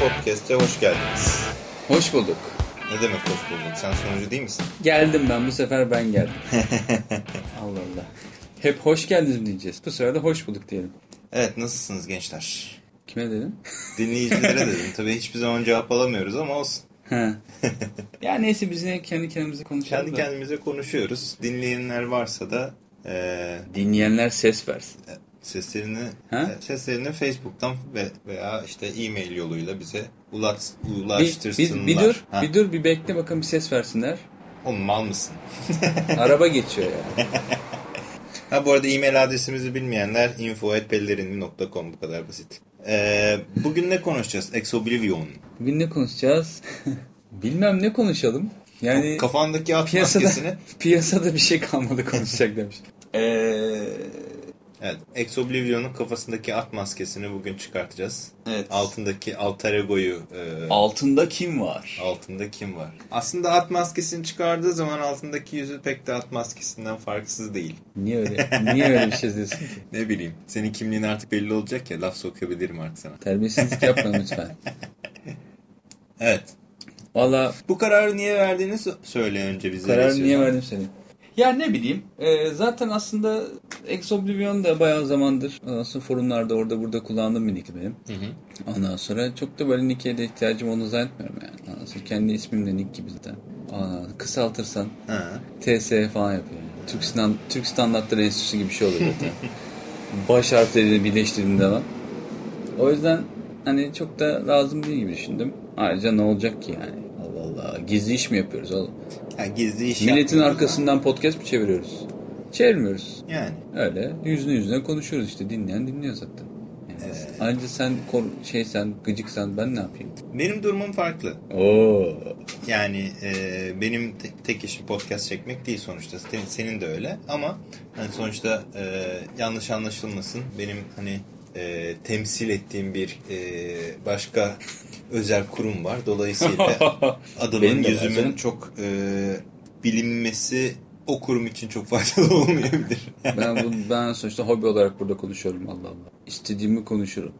Podcast'e hoş geldiniz. Hoş bulduk. Ne demek hoş bulduk? Sen sonucu değil misin? Geldim ben bu sefer ben geldim. Allah Allah. Hep hoş geldiniz mi diyeceğiz. Bu sefer de hoş bulduk diyelim. Evet nasılsınız gençler? Kime dedim? Dinleyicilere dedim. Tabii hiçbir zaman cevap alamıyoruz ama olsun. Ha. ya neyse biz yine kendi kendimize konuşalım Kendi da. kendimize konuşuyoruz. Dinleyenler varsa da e, Dinleyenler ses versin. Seslerini Ha? e, seslerini Facebook'tan ve veya işte e-mail yoluyla bize Bir, ulaştırsınlar. bir, bir dur, Ha? bir dur, bir bekle bakalım bir ses versinler. Oğlum mal mısın? Araba geçiyor ya. Ha bu arada e-mail adresimizi bilmeyenler info.pellerini.com bu kadar basit. Ee, bugün ne konuşacağız? Exoblivion. Bugün ne konuşacağız? Bilmem ne konuşalım. Yani Kafandaki at piyasada, maskesini. piyasada bir şey kalmadı konuşacak demiş. Eee... Evet, Exoblivion'un kafasındaki at maskesini bugün çıkartacağız. Evet. Altındaki alter ego'yu e, Altında kim var? altında kim var? Aslında at maskesini çıkardığı zaman altındaki yüzü pek de at maskesinden farksız değil. Niye öyle? Niye öyle bir şey diyorsun ki? Ne bileyim. Senin kimliğin artık belli olacak ya laf sokabilirim artık sana. Terbiyesizlik yapma lütfen. Evet. Valla Bu kararı niye verdiğini söyle önce bize. kararı niye verdim seni? Ya ne bileyim. e, zaten aslında Ex Oblivion da bayağı zamandır aslında forumlarda orada burada kullandığım bir nick benim. Hı hı. Ondan sonra çok da böyle nick'e de ihtiyacım olduğunu zannetmiyorum yani. Sonra kendi ismim de nick gibi zaten. Aa, kısaltırsan Ha. TS falan yapıyor. Yani. Türk, Stan- Türk Standartları Enstitüsü gibi bir şey oluyor zaten. Baş harflerini birleştirdiğinde zaman. O yüzden hani çok da lazım değil gibi düşündüm. Ayrıca ne olacak ki yani? Allah. Gizli iş mi yapıyoruz oğlum? Ha, gizli iş Milletin arkasından podcast mı çeviriyoruz? Çevirmiyoruz. Yani. Öyle yüzüne yüzüne konuşuyoruz işte. Dinleyen dinliyor zaten. Yani Ayrıca sen şey sen gıcıksan ben ne yapayım? Benim durumum farklı. Oo. Yani e, benim te- tek işim podcast çekmek değil sonuçta. Senin, senin de öyle ama hani sonuçta e, yanlış anlaşılmasın. Benim hani e, temsil ettiğim bir e, başka özel kurum var. Dolayısıyla adımın Benim yüzümün çok e, bilinmesi o kurum için çok faydalı olmayabilir. Ben bu, ben sonuçta hobi olarak burada konuşuyorum Allah Allah. İstediğimi konuşurum.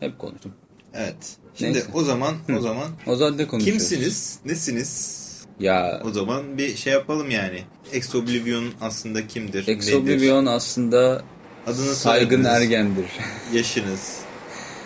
Hep konuştum. evet. Şimdi Neyse. o zaman o zaman O zaman ne konuşuyoruz? kimsiniz? Nesiniz? Ya O zaman bir şey yapalım yani. Ex Oblivion aslında kimdir? Ex nedir? Oblivion aslında Adını saygın soyadınız, ergendir. Yaşınız.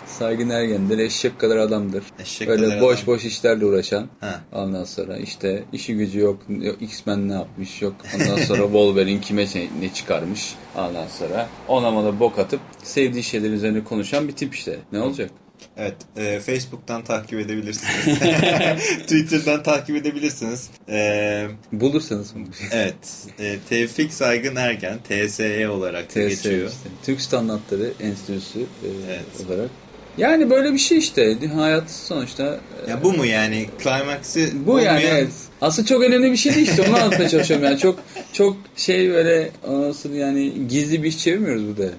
saygın ergendir. Eşek kadar adamdır. Eşek Böyle kadar boş adam. boş işlerle uğraşan. Ha. Ondan sonra işte işi gücü yok. yok X-Men ne yapmış yok. Ondan sonra Wolverine kime ne çıkarmış. Ondan sonra ona bana bok atıp sevdiği şeyler üzerine konuşan bir tip işte. Ne olacak? Evet. e, Facebook'tan takip edebilirsiniz. Twitter'dan takip edebilirsiniz. E, Bulursanız bunu. evet. E, Tevfik Saygın Ergen. TSE olarak da TS geçiyor. işte. Türk Standartları Enstitüsü e, Evet. olarak. Yani böyle bir şey işte. Hayat sonuçta e, Ya bu mu yani? Climax'i bu yani olmayan- evet. Aslında çok önemli bir şey değil işte. Onu anlatmaya çalışıyorum yani. Çok çok şey böyle nasıl yani gizli bir iş çevirmiyoruz burada.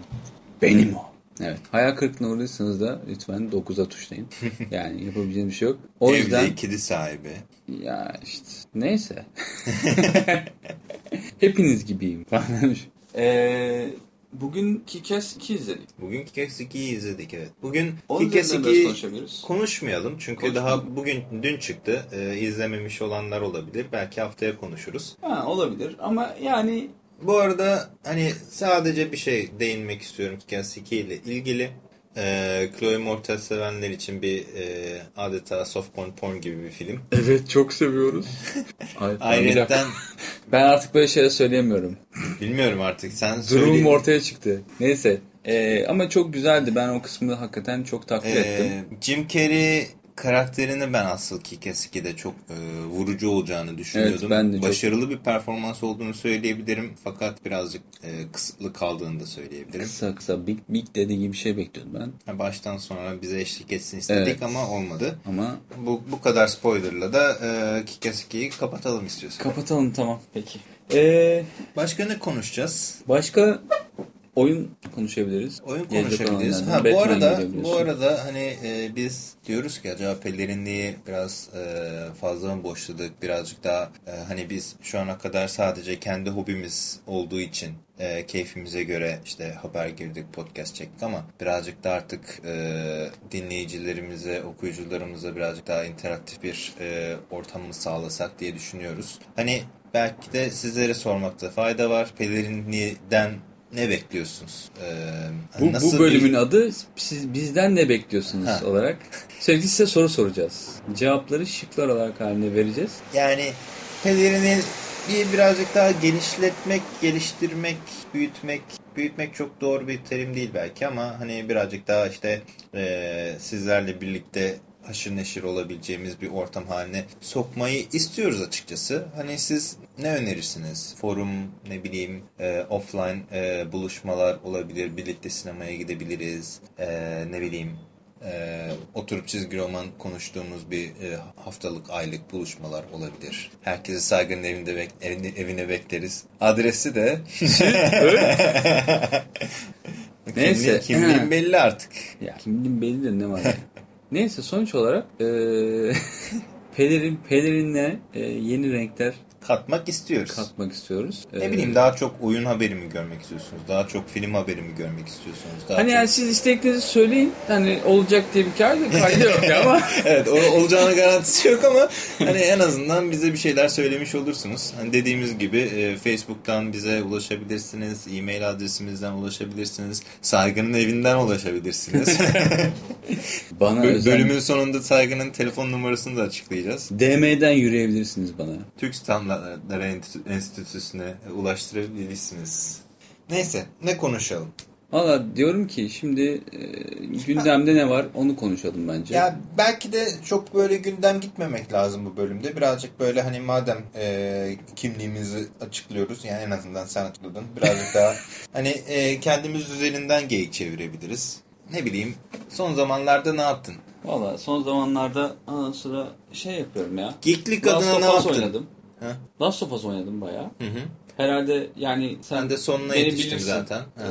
Benim o. Evet. Hayal kırıklığına uğradıysanız da lütfen 9'a tuşlayın. Yani yapabileceğim bir şey yok. O Evli, yüzden kedi sahibi. ya işte neyse. Hepiniz gibiyim. Eee bugün Kikes 2 izledik. Bugün Kikes 2'yi izledik evet. Bugün Kikes üzerinden biraz 2'yi konuşabiliriz. konuşmayalım. Çünkü Konuşmayalım. daha bugün dün çıktı. E, izlememiş olanlar olabilir. Belki haftaya konuşuruz. Ha, olabilir ama yani Bu arada hani sadece bir şey değinmek istiyorum Kikes 2 ile ilgili. Ee, Chloe Moretz sevenler için bir e, adeta softporn porn gibi bir film. Evet çok seviyoruz. Ayrıca ben artık böyle şeyler söyleyemiyorum. bilmiyorum artık sen söyle. Durumum ortaya çıktı. Neyse. Ee, ama çok güzeldi. Ben o kısmını hakikaten çok takdir ettim. Ee, Jim Carrey karakterini ben asıl Kick-Ass 2'de çok e, vurucu olacağını düşünüyordum. Evet, ben de çok- Başarılı bir performans olduğunu söyleyebilirim. Fakat birazcık e, kısıtlı kaldığını da söyleyebilirim. Kısa kısa big big dediği gibi bir şey bekliyordum ben. Ha, Baştan sonra bize eşlik etsin istedik Evet. ama olmadı. Ama Bu, bu kadar spoilerla da e, Kick-Ass 2'yi kapatalım istiyorsan. kapatalım tamam. Peki. Ee, Başka ne konuşacağız? başka oyun konuşabiliriz. Oyun konuşabiliriz. Ha, bu arada bu arada hani e, biz diyoruz ki acaba pelerinliği biraz e, fazla mı boşladık? Birazcık daha e, hani biz şu ana kadar sadece kendi hobimiz olduğu için e, keyfimize göre işte haber girdik, podcast çektik ama birazcık da artık e, dinleyicilerimize, okuyucularımıza birazcık daha interaktif bir e, ortamı sağlasak diye düşünüyoruz. Hani belki de sizlere sormakta fayda var. Pelerinliğden ne bekliyorsunuz? Ee, Bu, nasıl bu bölümün bir- adı siz bizden ne bekliyorsunuz Ha. olarak. Sürekli size soru soracağız. Cevapları şıklar olarak haline vereceğiz. yani pelerini bir birazcık daha genişletmek, geliştirmek, büyütmek, büyütmek çok doğru bir terim değil belki ama hani birazcık daha işte e, sizlerle birlikte haşır neşir olabileceğimiz bir ortam haline sokmayı istiyoruz açıkçası. Hani siz ne önerirsiniz? Forum, ne bileyim, e, offline e, buluşmalar olabilir, birlikte sinemaya gidebiliriz, e, ne bileyim, e, oturup çizgi roman konuştuğumuz bir e, haftalık, aylık buluşmalar olabilir. Herkesi saygının evinde bek evine, evine bekleriz. Adresi de Neyse. Kimliğin, kimliğin belli artık. Ya kimliğin belli de ne var. Neyse sonuç olarak eee pelerin pelerinle eee, yeni renkler Katmak istiyoruz. katmak istiyoruz. ne Eee, bileyim daha çok oyun haberi mi görmek istiyorsunuz? Daha çok film haberi mi görmek istiyorsunuz? Daha Hani çok... yani siz isteklerinizi söyleyin. Hani olacak diye bir kaydı, kaydı yok ya ama evet o, olacağına garantisi yok ama hani en azından bize bir şeyler söylemiş olursunuz. Hani dediğimiz gibi e, Facebook'tan bize ulaşabilirsiniz, e-mail adresimizden ulaşabilirsiniz, Saygı'nın evinden ulaşabilirsiniz. bana Bö- özel Bölümün sonunda Saygı'nın telefon numarasını da açıklayacağız. DM'den yürüyebilirsiniz bana. Türk Enstitü- Enstitüsü'ne ulaştırabilirsiniz. Neyse ne konuşalım? Valla diyorum ki şimdi eee, gündemde ne var onu konuşalım bence. Ya belki de çok böyle gündem gitmemek lazım bu bölümde. Birazcık böyle hani madem e, kimliğimizi açıklıyoruz yani en azından sen açıkladın. Birazcık daha hani e, kendimiz üzerinden geyik çevirebiliriz. Ne bileyim son zamanlarda ne yaptın? Valla son zamanlarda ana sıra şey yapıyorum ya. Geeklik adına ne yaptın? oynadım. Ha? Last of Us oynadım bayağı. Hı hı. Herhalde yani sen de sonuna beni yetiştim bilirsin. zaten. Ee,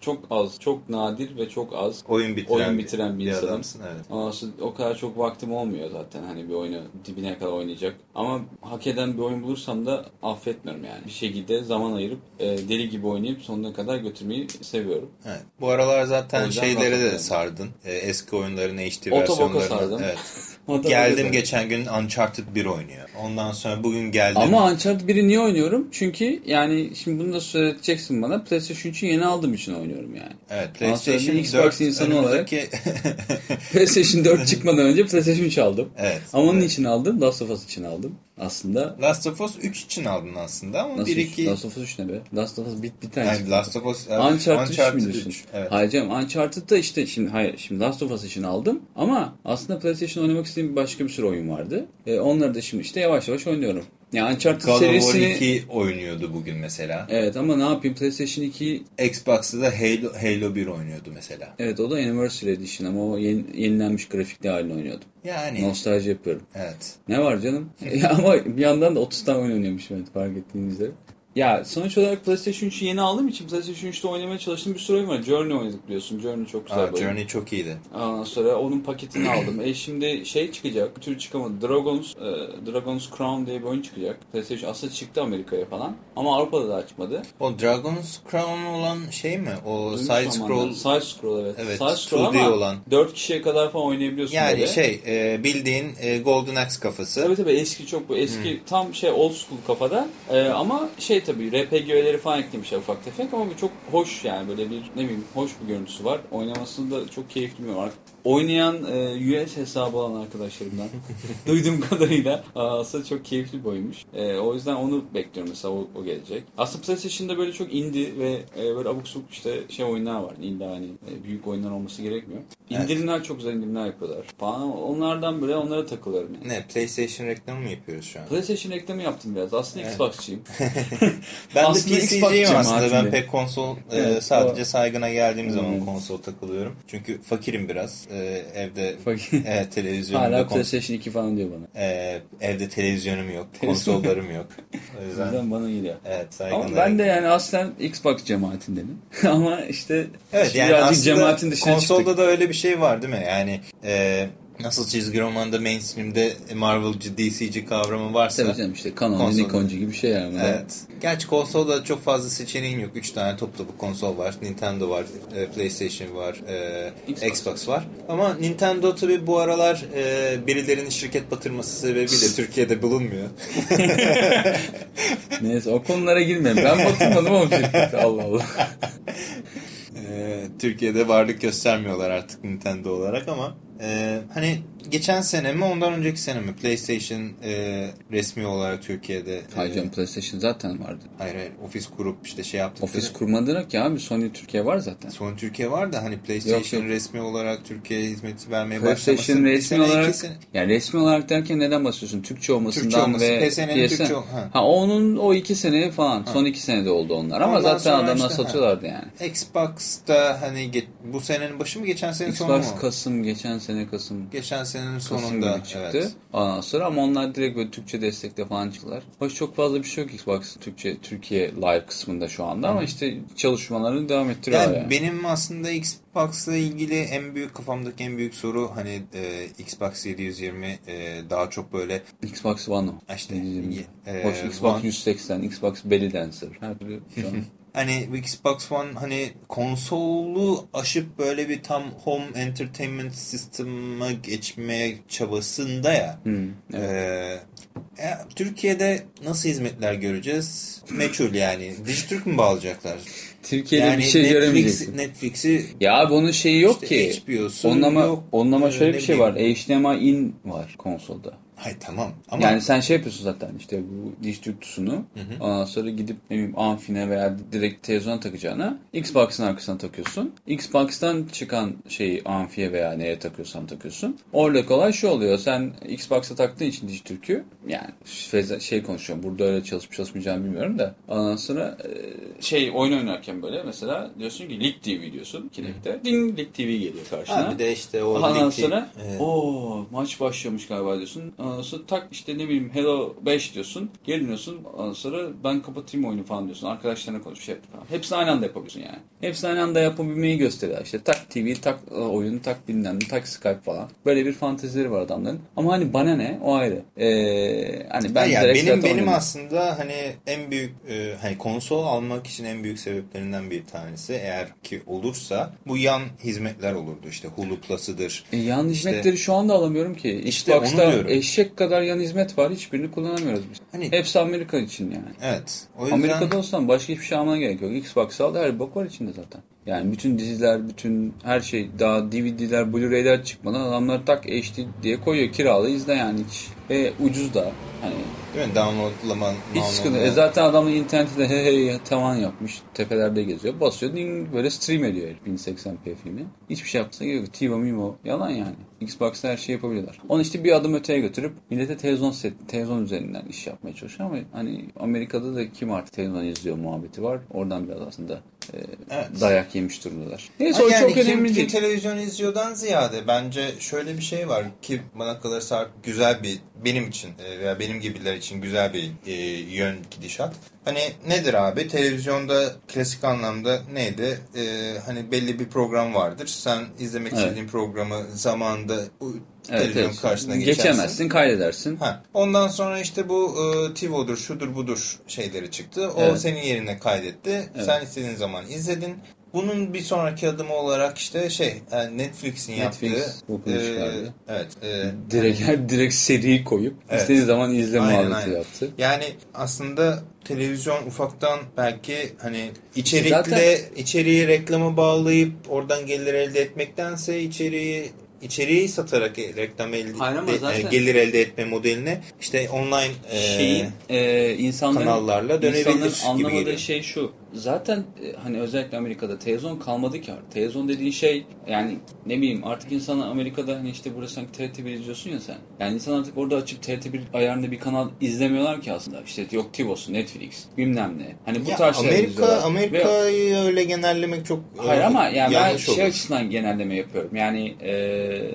çok az, çok nadir ve çok az Oyun bitiren, oyun bitiren bir insanım. adamsın. Evet. Ondan o kadar çok vaktim olmuyor zaten hani bir oyunu dibine kadar oynayacak. Ama hak eden bir oyun bulursam da affetmiyorum yani. Bir şekilde zaman ayırıp e, deli gibi oynayıp sonuna kadar götürmeyi seviyorum. Evet. Bu aralar zaten şeylere de sardın. Ee, eski oyunların HD Otoboka versiyonlarını. sardım. Evet. Otoboka Geldim sardım. geçen gün Uncharted 1 oynuyor. Ondan sonra bugün geldim. Ama Uncharted 1'i niye oynuyorum? Çünkü yani şimdi bunu da söyleteceksin bana. PlayStation 3'ü yeni aldığım için oynuyorum yani. Evet PlayStation Xbox 4 insanı olarak- PlayStation 4 çıkmadan önce PlayStation 3 aldım. evet. Ama onun Evet. için aldım. Last of Us için aldım. Aslında Last of Us 3 için aldın aslında ama Nasıl 1 üç? 2 Last of Us 3 ne be? Last of Us bit bir tane. yani. Last of Us Uncharted, 3 mi diyorsun? Evet. Hayır canım Uncharted'da işte şimdi hayır şimdi Last of Us için aldım ama aslında PlayStation oynamak istediğim başka bir sürü oyun vardı. E, onları da şimdi işte yavaş yavaş oynuyorum. Yani Uncharted God of War serisini 2 oynuyordu bugün mesela. Evet ama ne yapayım PlayStation 2 Xbox'ta da Halo, Halo 1 oynuyordu mesela. evet o da Anniversary Edition ama o yeni- yenilenmiş grafikli halini oynuyordum. Yani Nostalji yapıyorum. evet. Ne var canım? ama bir yandan da 30 tane oyun oynuyormuşum evet fark ettiğinizde. Ya sonuç olarak PlayStation 3'ü yeni aldığım için PlayStation 3'te oynamaya çalıştığım bir sürü oyun var. Journey oynadık biliyorsun. Journey çok güzel Aa, bir oyun. Journey çok iyiydi. Ondan sonra onun paketini aldım. E şimdi şey çıkacak. Bir türlü çıkamadı. Dragons, e, Dragons Crown diye bir oyun çıkacak. PlayStation aslında çıktı Amerika'ya falan. Ama Avrupa'da daha çıkmadı. O Dragon's Crown olan şey mi? O Duymuş side scroll Side scroll evet. Evet, Side scroll 2D ama olan. 4 kişiye kadar falan oynayabiliyorsun yani böyle. şey e, bildiğin e, Golden Axe kafası. Tabii tabii eski çok bu eski Hmm. tam şey old school kafada Ee, ama şey tabii RPG öğeleri falan eklemişler ufak tefek ama bu çok hoş yani böyle bir ne bileyim hoş bir görüntüsü var. Oynamasını da çok keyifli bir. Oynayan e, US hesabı olan arkadaşlarımdan duyduğum kadarıyla aslında çok keyifli bir oyunmuş. E, o yüzden onu bekliyorum mesela o, o gelecek. Aslında PlayStation'da böyle çok indie ve e, böyle abuk subuk işte şey oyunlar var. İlla hani e, büyük oyunlar olması gerekmiyor. Evet. İndirimler çok güzel indirimler yapıyorlar falan. Onlardan böyle onlara takılıyorum yani. Ne PlayStation reklamı mı yapıyoruz şu an? PlayStation reklamı yaptım biraz. Aslında Evet. Xbox'çıyım. ben de Aslında Xbox PC'ciyim aslında. Ben pek konsol e, Evet, sadece o- saygına geldiğim zaman Evet. konsol takılıyorum. Çünkü fakirim biraz. E, evde Fakir. evet, televizyonumda Hala kons- PlayStation 2 falan diyor bana. e, evde televizyonum yok. Konsollarım yok. O yüzden yüzden bana geliyor. evet. Ama ben de yani aslen Xbox cemaatindenim. Ama işte Evet yani birazcık cemaatin dışına konsolda çıktık. da öyle bir şey var değil mi? Yani e, nasıl çizgi romanda mainstream'de Marvel'cı, DC'ci kavramı varsa Tabii canım işte Canon, Konsolda. Nikoncu gibi bir şey yani. Evet. Gerçi konsolda çok fazla seçeneğin yok. 3 tane top topu konsol var. Nintendo var, e, PlayStation var, e, Xbox. Var. Ama Nintendo tabii bu aralar e, birilerinin şirket batırması sebebiyle Türkiye'de bulunmuyor. Neyse o konulara girmeyin. Ben batırmadım ama şirketi. Allah Allah. E, Türkiye'de varlık göstermiyorlar artık Nintendo olarak ama e, hani geçen sene mi ondan önceki sene mi PlayStation e, resmi olarak Türkiye'de e, Hayır canım PlayStation zaten vardı. hayır hayır ofis kurup işte şey yaptı. Ofis kurmadılar ki abi Sony Türkiye var zaten. Son Türkiye var da hani PlayStation Yok, yok. resmi olarak Türkiye'ye hizmeti vermeye PlayStation başlaması bir resmi sene, olarak sene- yani resmi olarak derken neden bahsediyorsun? Türkçe olmasından Türkçe olması, ve PSN'nin PSN. Türkçe ha. ha. onun o iki sene falan. Son iki senede oldu onlar ama Ondan zaten adamlar işte, ha. satıyorlardı yani. Xbox'ta hani bu senenin başı mı geçen senenin sonu mu? Xbox Kasım geçen sene Kasım Geçen senenin Kasım sonunda çıktı. evet. Ondan sonra ama onlar direkt böyle Türkçe destekle falan çıktılar. Hoş çok fazla bir şey yok Xbox Türkçe Türkiye live kısmında şu anda ama işte çalışmalarını devam ettiriyorlar Yani yani. benim aslında Xbox'la ilgili en büyük kafamdaki en büyük soru hani e, Xbox 720 e, daha çok böyle Xbox One o. İşte, e, Hoş Xbox One- 180, Xbox Belly Dancer. Her türlü şu an. Hani Xbox One hani konsolu aşıp böyle bir tam home entertainment sisteme geçmeye çabasında ya. Hmm, evet. Ee, e, Türkiye'de nasıl hizmetler göreceğiz? Meçhul yani. Dijitürk mü bağlayacaklar? Türkiye'de yani bir şey Netflix, göremeyeceksin. Netflix'i Ya abi onun şeyi yok işte ki. HBO'su Onun ama, yok. onun ama Ee, şöyle bir şey bileyim. var. HDMI in var konsolda. Hayır tamam ama Yani sen şey yapıyorsun zaten işte bu diş tüktüsünü ondan sonra gidip ne bileyim amfine veya direkt televizyona takacağına Xbox'ın arkasına takıyorsun. Xbox'tan çıkan şeyi amfiye veya neye takıyorsan takıyorsun. Orada kolay şu oluyor. Sen Xbox'a taktığın için diş türkü yani şey konuşuyorum. Burada öyle çalışıp çalışmayacağımı bilmiyorum da. Ondan sonra e, şey oyun oynarken böyle mesela diyorsun ki Lig TV diyorsun. Kinect'te. Ding Lig TV geliyor karşına. ha, bir de işte o Ondan ligi- sonra Evet. o maç başlamış galiba diyorsun. Ondan sonra tak işte ne bileyim Hello 5 diyorsun. Geri dönüyorsun. Ondan sonra ben kapatayım oyunu falan diyorsun. Arkadaşlarına konuş şey yap falan. Hepsini aynı anda yapabiliyorsun yani. Hepsini aynı anda yapabilmeyi gösteriyor. İşte tak TV, tak e, oyun, tak bilmem tak Skype falan. Böyle bir fantezileri var adamların. Ama hani bana ne? O ayrı. Ee, hani ben yani benim benim oynadım. aslında hani en büyük e, hani konsol almak için en büyük sebeplerinden bir tanesi eğer ki olursa bu yan hizmetler olurdu işte Hulu Plus'ıdır. E, yan İşte- hizmetleri şu anda alamıyorum ki. İşte onu Xbox'ta diyorum. Eşek kadar yan hizmet var. Hiçbirini kullanamıyoruz biz. Hani Hepsi Amerika için yani. evet. O yüzden Amerika'da olsan başka hiçbir şey almana gerek yok. Xbox al her bok var içinde zaten. Yani bütün diziler, bütün her şey daha DVD'ler, Blu-ray'ler çıkmadan adamlar tak HD diye koyuyor. Kiralı izle yani hiç. Ve ucuz da. Hani değil mi? Downloadlama hiç sıkıntı. E zaten adamın interneti de hey hey tavan yapmış. Tepelerde geziyor. Basıyor ding böyle stream ediyor herif 1080p filmi. Hiçbir şey yapmasına gerek yok. TiVo, Mimo yalan yani. Xbox'ta her şeyi yapabiliyorlar. Onu işte bir adım öteye götürüp millete televizyon set, televizyon üzerinden iş yapmaya çalışıyor ama hani Amerika'da da kim artık televizyon izliyor muhabbeti var. Oradan biraz aslında e, Evet. dayak yemiş durumdalar. Neyse Ama o yani çok kim, önemli kim değil. televizyon izliyordan ziyade bence şöyle bir şey var ki bana kalırsa güzel bir benim için e, veya benim gibiler için güzel bir e, yön gidişat. Hani nedir abi? Televizyonda klasik anlamda neydi? E, hani belli bir program vardır. Sen izlemek Evet. istediğin programı zamanında bu Evet, televizyon evet. karşısına geçersin. Geçemezsin, kaydedersin. Ha. Ondan sonra işte bu e, TiVo'dur, şudur budur şeyleri çıktı. O Evet. senin yerine kaydetti. Evet. Sen istediğin zaman izledin. Bunun bir sonraki adımı olarak işte şey e, Netflix'in Netflix yaptığı çıkardı. evet e, Direkt, direkt seriyi koyup Evet. istediğin zaman izle Aynen, muhabbeti aynen. yaptı. yani aslında televizyon ufaktan belki hani içerikle Zaten- içeriği reklama bağlayıp oradan gelir elde etmektense içeriği içeriği satarak reklam elde, Hayır ama e, zaten- gelir elde etme modeline işte online e, şeyin e, insanların, kanallarla dönebilir insanların gibi anlamadığı geliyor. şey şu. Zaten e, hani özellikle Amerika'da televizyon kalmadı ki artık. Televizyon dediğin şey yani ne bileyim artık insanlar Amerika'da hani işte burası sanki TRT1 izliyorsun ya sen. Yani insan artık orada açıp TRT1 ayarında bir kanal izlemiyorlar ki aslında. İşte yok TiVo'su, Netflix, bilmem ne. Hani bu Ya tarz şeyler Amerika izliyorlar. Ve- Amerika'yı öyle genellemek çok Hayır e, ama yani ben şey olur. açısından genelleme yapıyorum. Yani eee,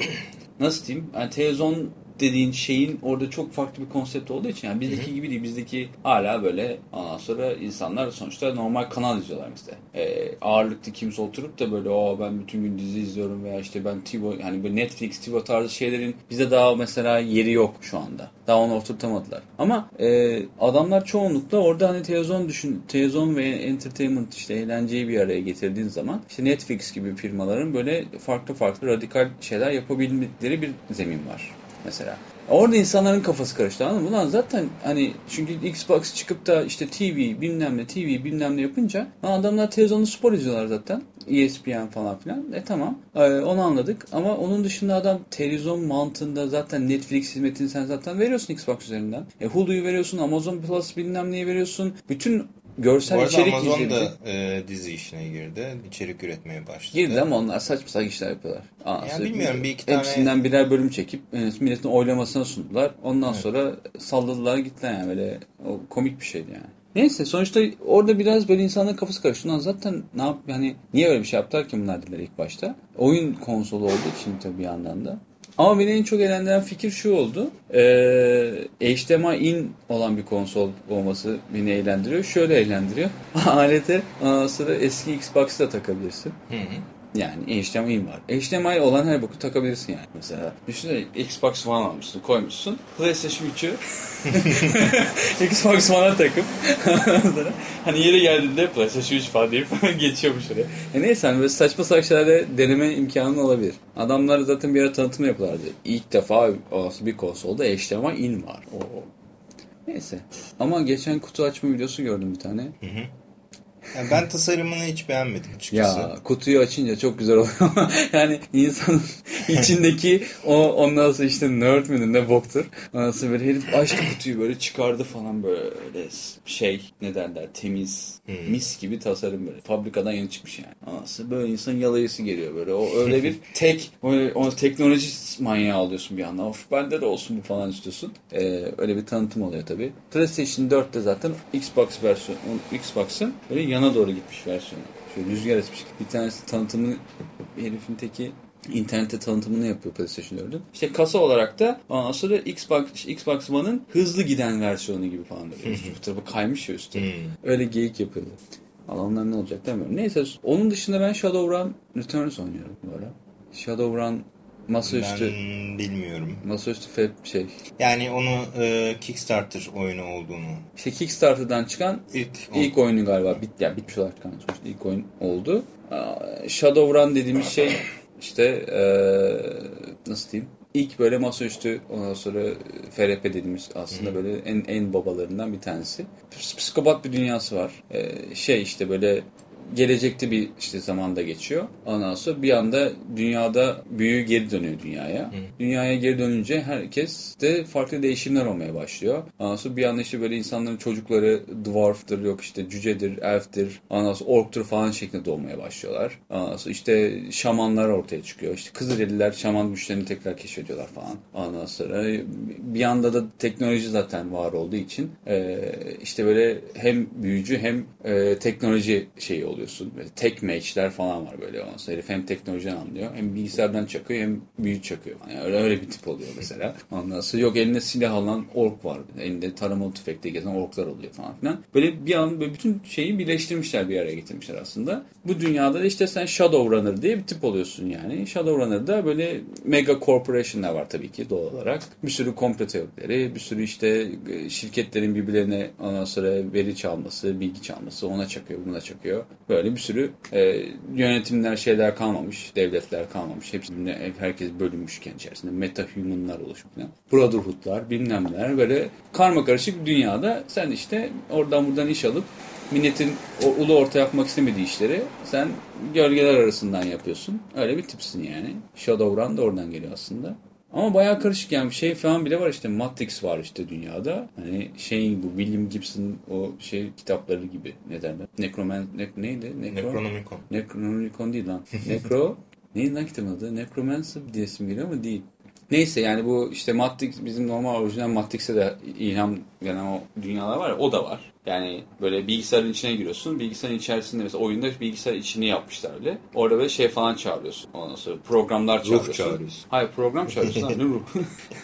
nasıl diyeyim? Yani televizyon dediğin şeyin orada çok farklı bir konsept olduğu için yani bizdeki gibi değil. Bizdeki hala böyle ondan sonra insanlar sonuçta normal kanal izliyorlar bizde. Eee ağırlıklı kimse oturup da böyle o ben bütün gün dizi izliyorum veya işte ben TiVo hani böyle Netflix, TiVo tarzı şeylerin bize daha mesela yeri yok şu anda. Daha onu oturtamadılar. Ama eee, adamlar çoğunlukla orada hani televizyon düşün, televizyon ve entertainment işte eğlenceyi bir araya getirdiğin zaman işte Netflix gibi firmaların böyle farklı farklı radikal şeyler yapabildikleri bir zemin var mesela. Orada insanların kafası karıştı anladın mı? Ulan zaten hani çünkü Xbox çıkıp da işte TV bilmem ne TV bilmem ne yapınca adamlar televizyonda spor izliyorlar zaten. ESPN falan filan. E tamam Ee, onu anladık ama onun dışında adam televizyon mantığında zaten Netflix hizmetini sen zaten veriyorsun Xbox üzerinden. E Hulu'yu veriyorsun, Amazon Plus bilmem neyi veriyorsun. Bütün görsel Bu arada içerik Amazon da e, dizi işine girdi. İçerik üretmeye başladı. Girdi ama onlar saçma sapan işler yapıyorlar. Anasını bilmiyorum, bir iki tane- Hepsinden birer bölüm çekip e, milletin oylamasına sundular. Ondan sonra salladılar gittiler yani böyle o komik bir şeydi yani. Neyse sonuçta orada biraz böyle insanların kafası karıştı. Ulan zaten ne yap yani niye öyle bir şey yaptılar ki bunlar dediler ilk başta. Oyun konsolu olduğu için tabii bir yandan da. Ama beni en çok eğlendiren fikir şu oldu. Ee, HDMI in olan bir konsol olması beni eğlendiriyor. Şöyle eğlendiriyor. Alete ondan sonra eski Xbox'ı da takabilirsin. Hı hı. Yani HDMI var. HDMI olan her boku takabilirsin yani. Mesela düşünsene Xbox One almışsın, koymuşsun. PlayStation 3'ü Xbox One'a takıp hani yeri geldiğinde PlayStation 3 falan deyip geçiyormuş oraya. E neyse hani böyle saçma saçma şeylerde deneme imkanı olabilir. Adamlar zaten bir ara tanıtım yapıyorlardı. İlk defa bir konsolda HDMI in var. Oo. Neyse. Ama geçen kutu açma videosu gördüm bir tane. Yani ben tasarımını hiç beğenmedim açıkçası. Ya kutuyu açınca çok güzel oluyor. yani insanın içindeki o ondan sonra işte nerd mi ne boktur. Ondan sonra böyle herif açtı kutuyu böyle çıkardı falan böyle şey ne derler temiz mis gibi tasarım böyle. Fabrikadan yeni çıkmış yani. Ondan sonra böyle insanın yalayısı geliyor böyle. O öyle bir tek öyle, o teknoloji manyağı alıyorsun bir anda. Of bende de olsun bu falan istiyorsun. Ee, öyle bir tanıtım oluyor tabii. PlayStation 4'te zaten Xbox versiyonu Xbox'ın böyle yana doğru gitmiş versiyonu. Şöyle rüzgar esmiş. Bir tanesi tanıtımını herifin teki internette tanıtımını yapıyor PlayStation 4'ün. İşte kasa olarak da ondan sonra Xbox, Xbox One'ın hızlı giden versiyonu gibi falan böyle. Üstü bu tarafı kaymış ya üstü. Öyle geyik yapıyorlar. Allah onlar ne olacak demiyorum. Neyse onun dışında ben Shadowrun Returns oynuyorum bu ara. Shadowrun masaüstü Ben bilmiyorum. masaüstü fe- şey Yani onu e, Kickstarter oyunu olduğunu işte Kickstarter'dan çıkan ilk, ilk oyunu galiba bit ya bitmiş olarak çıkan sonuçta ilk oyun oldu. Shadowrun dediğimiz şey işte eee, nasıl diyeyim? İlk böyle masaüstü ondan sonra FRP dediğimiz aslında böyle en en babalarından bir tanesi. Ps- Psikopat bir dünyası var. Ee, şey işte böyle gelecekte bir işte zamanda geçiyor. Ondan sonra bir anda dünyada büyü geri dönüyor dünyaya. Dünyaya geri dönünce herkes de farklı değişimler olmaya başlıyor. Ondan sonra bir anda işte böyle insanların çocukları dwarf'tır yok işte cücedir, elf'tir, ondan sonra ork'tur falan şeklinde doğmaya başlıyorlar. Ondan sonra işte şamanlar ortaya çıkıyor. İşte Kızılderililer şaman güçlerini tekrar keşfediyorlar falan. Ondan sonra bir anda da teknoloji zaten var olduğu için işte böyle hem büyücü hem teknoloji şeyi oluyorsun. Böyle tek mage'ler falan var böyle. Ondan sonra herif hem teknolojiden anlıyor hem bilgisayardan çakıyor hem büyü çakıyor. Yani öyle, öyle bir tip oluyor mesela. Ondan sonra yok elinde silah alan ork var. Elinde taramalı tüfekle gezen orklar oluyor falan filan. Böyle bir an böyle bütün şeyi birleştirmişler bir araya getirmişler aslında. Bu dünyada da işte sen Shadowrunner diye bir tip oluyorsun yani. Shadowrunner'da böyle mega corporation'lar var tabii ki doğal olarak. Bir sürü komplo teorileri, bir sürü işte e, şirketlerin birbirlerine ondan sonra veri çalması, bilgi çalması ona çakıyor, buna çakıyor. Böyle bir sürü e, yönetimler, şeyler kalmamış, devletler kalmamış. Hepsinde herkes bölünmüş kendi içerisinde. Meta-human'lar oluşmuş falan. Brotherhood'lar, bilmem neler böyle karma karışık dünyada sen işte oradan buradan iş alıp milletin ulu orta yapmak istemediği işleri sen gölgeler arasından yapıyorsun. Öyle bir tipsin yani. Shadowrun da oradan geliyor aslında. Ama bayağı karışık yani şey falan bile var işte Matrix var işte dünyada. Hani şeyin bu William Gibson o şey kitapları gibi ne derler? Necroman ne, neydi? Necro, Necronomicon. Necronomicon değil lan. Necro neydi lan kitabın adı? Necromancer diye isim geliyor ama değil. Neyse yani bu işte Matrix bizim normal orijinal Matrix'e de ilham veren o dünyalar var ya o da var. Yani böyle bilgisayarın içine giriyorsun. Bilgisayarın içerisinde mesela oyunda bilgisayar içini yapmışlar öyle. Orada böyle şey falan çağırıyorsun. Ondan sonra programlar çağırıyorsun. çağırıyorsun. Hayır program çağırıyorsun. ne ruh?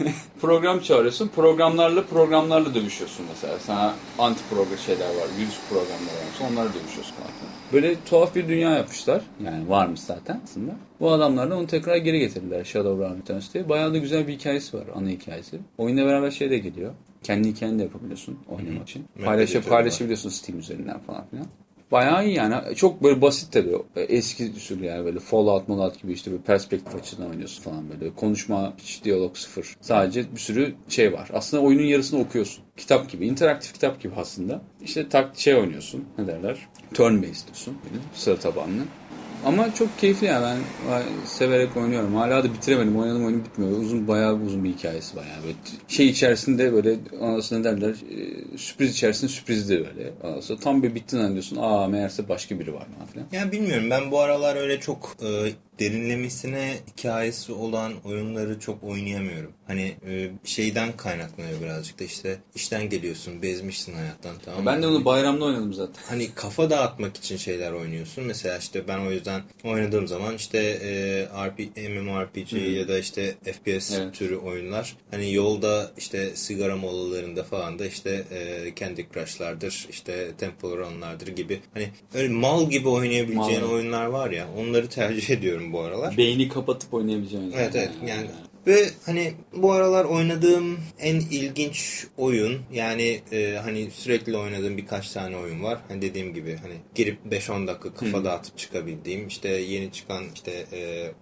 program çağırıyorsun. Programlarla programlarla dövüşüyorsun mesela. Sana anti program şeyler var. Virüs programları var. Onlarla dövüşüyorsun falan. Böyle tuhaf bir dünya yapmışlar. Yani varmış zaten aslında. Bu adamlar da onu tekrar geri getirdiler Shadowrun Returns diye. Bayağı da güzel bir hikayesi var. Ana hikayesi. Oyunla beraber şey de geliyor. Kendi hikayeni de yapabiliyorsun oynamak için. Metal Paylaşı, paylaşabiliyorsun Steam üzerinden falan filan. Bayağı iyi yani. Çok böyle basit tabii. Eski usul yani böyle Fallout, Fallout gibi işte bir perspektif açısından oynuyorsun falan böyle. Konuşma, hiç diyalog sıfır. Sadece bir sürü şey var. Aslında oyunun yarısını okuyorsun. Kitap gibi, interaktif kitap gibi aslında. İşte tak şey oynuyorsun. Ne derler? Turn based diyorsun. Böyle sıra tabanlı. Ama çok keyifli yani ben severek oynuyorum. Hala da bitiremedim. Oynadım oyunum bitmiyor. Uzun bayağı uzun bir hikayesi var yani. Şey içerisinde böyle anasını derler e, sürpriz içerisinde sürpriz de böyle. Sonra tam bir bittin zannediyorsun. Aa meğerse başka biri var falan filan. Ya bilmiyorum ben bu aralar öyle çok e, derinlemesine hikayesi olan oyunları çok oynayamıyorum. Hani e, şeyden kaynaklanıyor birazcık da işte işten geliyorsun bezmişsin hayattan tamam mı? Ben de onu bayramda oynadım zaten. hani kafa dağıtmak için şeyler oynuyorsun. Mesela işte ben o yüzden oynadığım zaman işte e, RP, MMORPG ya da işte FPS Evet. türü oyunlar. Hani yolda işte sigara molalarında falan da işte e, Candy Crush'lardır, işte Temple Run'lardır gibi. Hani öyle mal gibi oynayabileceğin Mal. oyunlar var ya onları tercih ediyorum bu aralar. Beyni kapatıp oynayabileceğin. Evet evet yani ve hani bu aralar oynadığım en ilginç oyun yani e, hani sürekli oynadığım birkaç tane oyun var. Hani dediğim gibi hani girip 5-10 dakika kafa dağıtıp çıkabildiğim işte yeni çıkan işte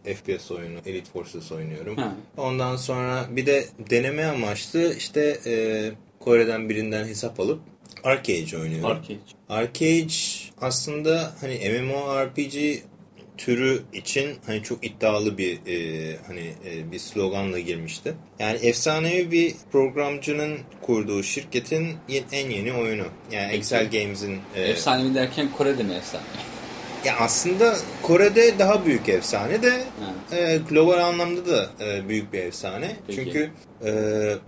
e, FPS oyunu Elite Forces oynuyorum. Ha. Ondan sonra bir de deneme amaçlı işte e, Kore'den birinden hesap alıp Arcade oynuyorum. Arcade. Arcade aslında hani MMORPG türü için hani çok iddialı bir e, hani e, bir sloganla girmişti. Yani efsanevi bir programcının kurduğu şirketin en yeni oyunu. Yani Excel Games'in e, Efsanevi derken Kore'de mi efsane? ya aslında Kore'de daha büyük efsane de Ha. e, global anlamda da e, büyük bir efsane. Peki. Çünkü e,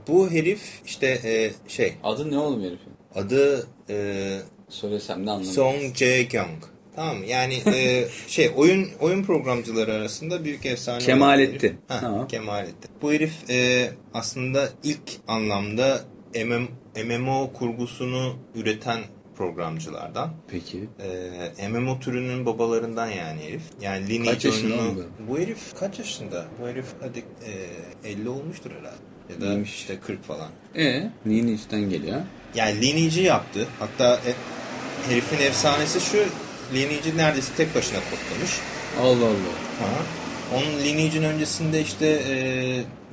bu herif işte e, şey Adı ne oğlum herifin? adı e, Söylesem de anlamam. Song Jae-kyung. Tamam yani e, şey oyun oyun programcıları arasında büyük efsane. Kemalettin. Ha, Tamam. Kemalettin. Bu herif e, aslında ilk anlamda MM, MMO kurgusunu üreten programcılardan. Peki. E, MMO türünün babalarından yani herif. Yani Lineage Kaç yaşında oyununu- Bu herif kaç yaşında? Bu herif hadi e, 50 olmuştur herhalde. Ya da İyiymiş. işte 40 falan. E, Lineage'den geliyor. Yani Lineage'i yaptı. Hatta e, herifin efsanesi şu. Lineage'i neredeyse tek başına kodlamış. Allah Allah. Aha. Onun Lineage'in öncesinde işte e,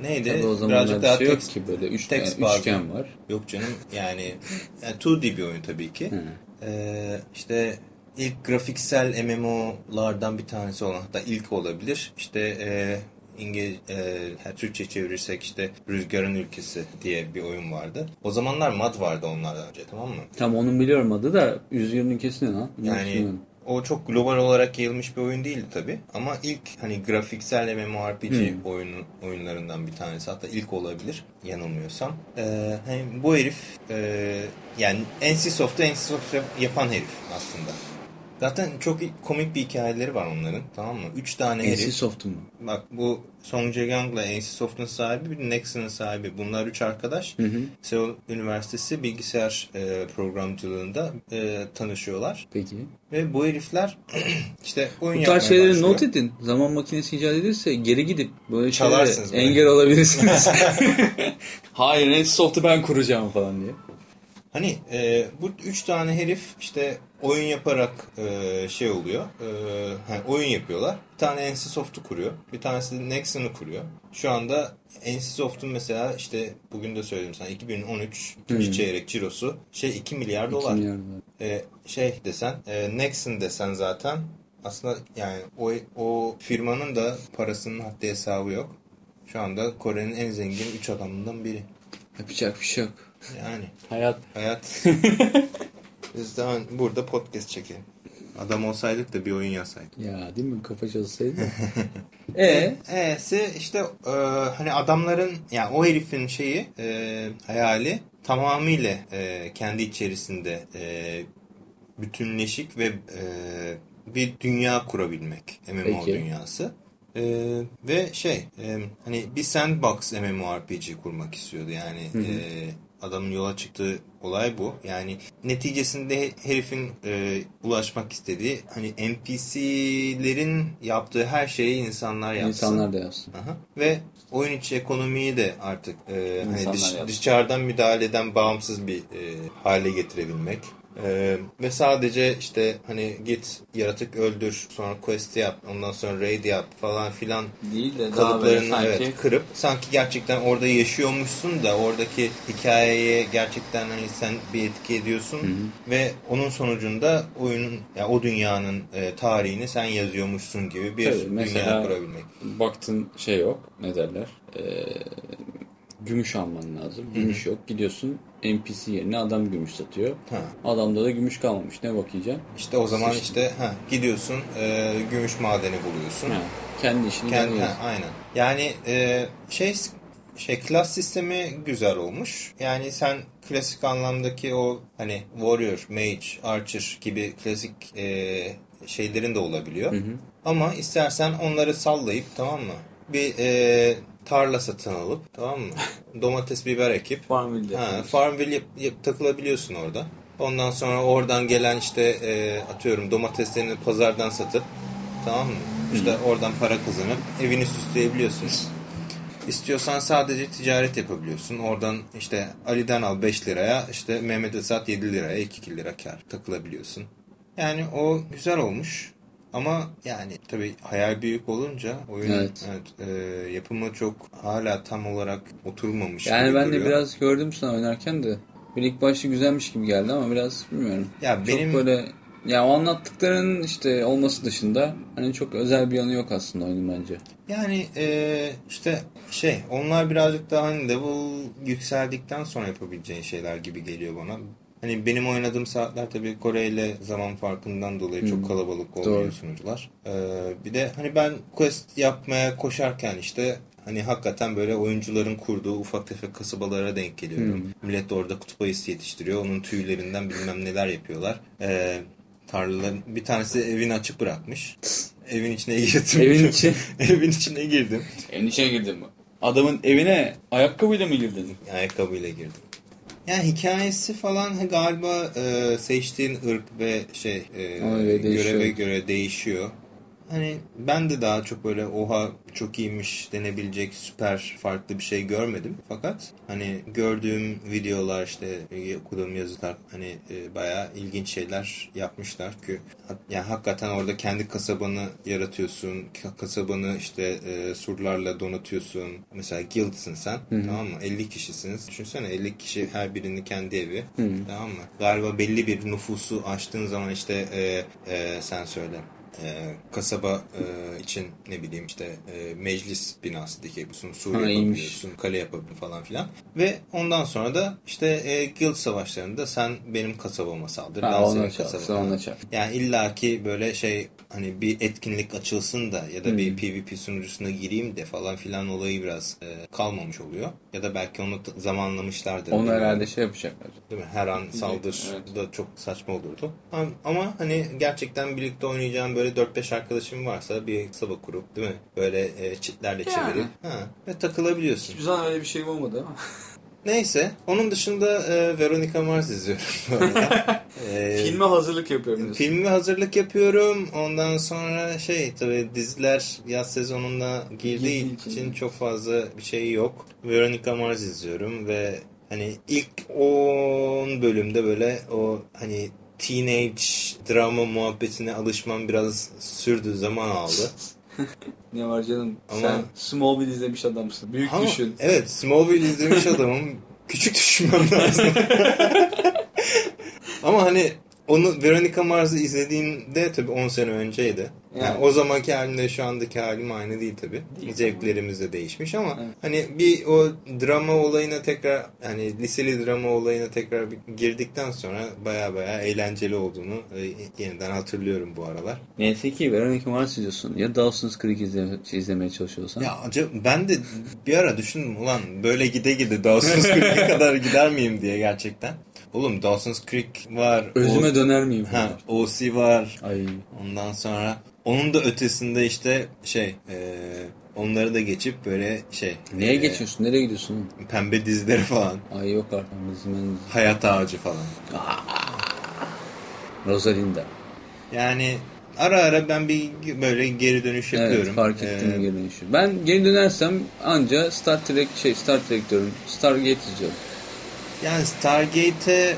neydi? Tabii o Birazcık daha şey yok tekst- ki böyle üçgen, tekst bazlı. üçgen var. Yok canım yani, yani 2D bir oyun tabii ki. Hı. Ee, işte ilk grafiksel MMO'lardan bir tanesi olan hatta ilk olabilir. İşte e, İngiliz, e, Türkçe çevirirsek işte Rüzgarın Ülkesi diye bir oyun vardı. O zamanlar MUD vardı onlardan önce tamam mı? Tam onun biliyorum adı da Yüzgür'ün kesin lan. Yani o çok global olarak yayılmış bir oyun değildi tabi. Ama ilk hani grafiksel MMORPG Hmm. oyunu, oyunlarından bir tanesi. Hatta ilk olabilir yanılmıyorsam. Ee, hani bu herif e, yani NCSoft'u NCSoft yap- yapan herif aslında. Zaten çok komik bir hikayeleri var onların tamam mı? Üç tane herif. NCSoft'un mu? Bak bu Song Jae-young'la NCSoft'un sahibi bir de Nexon'ın sahibi. Bunlar üç arkadaş. Hı hı. Seoul Üniversitesi bilgisayar e, programcılığında e, tanışıyorlar. Peki. Ve bu herifler işte oyun Bu tarz şeyleri başlıyor. not edin. Zaman makinesi icat edilse geri gidip böyle Çalarsınız şeylere engel olabilirsiniz. Hayır NCSoft'u ben kuracağım falan diye. Hani e, bu üç tane herif işte oyun yaparak e, şey oluyor. E, hani oyun yapıyorlar. Bir tane NCSoft'u kuruyor. Bir tanesi de Nexon'u kuruyor. Şu anda NCSoft'un mesela işte bugün de söyledim sana 2013 ikinci Hmm. çeyrek cirosu şey 2 milyar 2 dolar. milyar. E, şey desen e, Nexon desen zaten aslında yani o, o firmanın da parasının haddi hesabı yok. Şu anda Kore'nin en zengin 3 adamından biri. Yapacak bir şey yok. Yani Hayat. hayat. Biz daha burada podcast çekelim. Adam olsaydık da bir oyun yazsaydık. Ya değil mi? Kafa çalışsaydı. e E'si işte e, hani adamların yani o herifin şeyi e, hayali tamamıyla e, kendi içerisinde e, bütünleşik ve e, bir dünya kurabilmek MMO Peki. dünyası. E, ve şey e, hani bir sandbox MMORPG kurmak istiyordu yani e, adamın yola çıktığı olay bu. Yani neticesinde herifin e, ulaşmak istediği hani NPC'lerin yaptığı her şeyi insanlar yapsın. insanlar da yapsın. Aha. Ve oyun içi ekonomiyi de artık e, hani dış- yapsın. dışarıdan müdahaleden bağımsız bir e, hale getirebilmek. E, ve sadece işte hani git yaratık öldür sonra quest yap ondan sonra raid yap falan filan Değil de kalıplarını sanki evet, kırıp sanki gerçekten orada yaşıyormuşsun da oradaki hikayeye gerçekten hani sen bir etki ediyorsun ve onun sonucunda oyunun ya o dünyanın e, tarihini sen yazıyormuşsun gibi bir Tabii, dünya kurabilmek. baktın şey yok ne derler ee, gümüş alman lazım. Gümüş yok. Gidiyorsun NPC yerine adam gümüş satıyor. Ha. Adamda da gümüş kalmamış. Ne bakacaksın? İşte o zaman işte ha, gidiyorsun e, gümüş madeni buluyorsun. Ha, kendi işini Kendi, ha, aynen. Yani e, şey şey klas sistemi güzel olmuş. Yani sen klasik anlamdaki o hani warrior, mage, archer gibi klasik e, şeylerin de olabiliyor. Ama istersen onları sallayıp tamam mı? Bir e, tarla satın alıp tamam mı? Domates, biber ekip Farmville Ha. Farmville yap- yap- takılabiliyorsun orada. Ondan sonra oradan gelen işte e, atıyorum domateslerini pazardan satıp tamam mı? İşte oradan para kazanıp evini süsleyebiliyorsun. İstiyorsan sadece ticaret yapabiliyorsun. Oradan işte Ali'den al 5 liraya, işte Mehmet'e sat 7 liraya, 2 lira kar takılabiliyorsun. Yani o güzel olmuş. Ama yani tabii hayal büyük olunca oyunun Evet. evet, e, yapımı çok hala tam olarak oturmamış Yani ben de duruyor. biraz gördüm sana oynarken de bir ilk başta güzelmiş gibi geldi ama biraz bilmiyorum. Ya Çok benim böyle ya o anlattıkların işte olması dışında hani çok özel bir yanı yok aslında oyunun bence. yani e, işte şey onlar birazcık daha hani level yükseldikten sonra yapabileceğin şeyler gibi geliyor bana. Hani benim oynadığım saatler tabii Kore ile zaman farkından dolayı çok kalabalık olmuyor Doğru. sunucular. Ee, bir de hani ben quest yapmaya koşarken işte hani hakikaten böyle oyuncuların kurduğu ufak tefek kasabalara denk geliyorum. Millet de orada kutup ayısı yetiştiriyor. Onun tüylerinden bilmem neler yapıyorlar. Ee, tarlaların bir tanesi evini açık bırakmış. Evin içine girdim. Evin içi? evin içine girdim. Evin içine girdin mi? Adamın evine ayakkabıyla mı girdin? Ayakkabıyla girdim. Yani hikayesi falan galiba e, seçtiğin ırk ve şey e, göreve göre değişiyor. Hani ben de daha çok böyle oha çok iyiymiş denebilecek süper farklı bir şey görmedim. Fakat hani gördüğüm videolar işte e, okuduğum yazılar hani e, bayağı ilginç şeyler yapmışlar ki ha- yani hakikaten orada kendi kasabanı yaratıyorsun. Ka- Kasabanı işte e, surlarla donatıyorsun. Mesela guildsın sen tamam mı? 50 kişisiniz. Düşünsene 50 kişi her birinin kendi evi. Tamam mı? Galiba belli bir nüfusu aştığın zaman işte e, e, sen söyle e, kasaba e, için ne bileyim işte e, meclis binası dikebiliyorsun, sur yapabiliyorsun, kale yapabiliyorsun falan filan. Ve ondan sonra da işte e, guild savaşlarında sen benim kasabama saldır, Ha, ben senin çal. Yani illaki böyle şey hani bir etkinlik açılsın da ya da Hmm. bir PvP sunucusuna gireyim de falan filan olayı biraz e, kalmamış oluyor. Ya da belki onu zamanlamışlardır. Onu herhalde şey yapacaklar. Değil mi? Her an saldır Evet. da çok saçma olurdu. Ama, ama hani gerçekten birlikte oynayacağım böyle 4-5 arkadaşım varsa bir kasaba kurup değil mi? Böyle e, çitlerle Yani. çevirip ha, ve takılabiliyorsun. Hiçbir zaman öyle bir şey olmadı ama. Neyse. Onun dışında e, Veronica Mars izliyorum. E, Filme hazırlık yapıyorum diyorsun. Filmi hazırlık yapıyorum. Ondan sonra şey tabii diziler yaz sezonunda girdiği için. için çok fazla bir şey yok. Veronica Mars izliyorum ve hani ilk 10 bölümde böyle o hani teenage drama muhabbetine alışmam biraz sürdü zaman aldı. Ne var canım? Ama- Sen Smallville izlemiş adamsın. Büyük Ama düşün. evet Smallville izlemiş adamım. Küçük düşünmem lazım. Ama hani onu Veronica Mars'ı izlediğimde tabii 10 sene önceydi. Yani o zamanki halimle şu andaki halim aynı değil tabi. Zevklerimiz de değişmiş ama hani bir o drama olayına tekrar hani liseli drama olayına tekrar girdikten sonra baya baya eğlenceli olduğunu e, yeniden hatırlıyorum bu aralar. Neyse ki Veronica Mars izliyorsun ya Dawson's Creek izleme, izlemeye çalışıyorsan. Ya acaba ben de bir ara düşündüm ulan böyle gide gide Dawson's Creek'e kadar gider miyim diye gerçekten. Oğlum Dawson's Creek var. Özüme o, döner miyim? Ha, OC var. Ay. Ondan sonra onun da ötesinde işte şey e, onları da geçip böyle şey. Neye e, geçiyorsun? Nereye gidiyorsun? Pembe dizileri falan. Ay yok artık. Bizim Hayat ağacı falan. Rosalinda. Yani ara ara ben bir böyle geri dönüş yapıyorum. Evet fark ettim Ee, geri dönüşü. Ben geri dönersem anca Star Trek şey Star Trek diyorum. Stargate izliyorum. Yani Stargate'e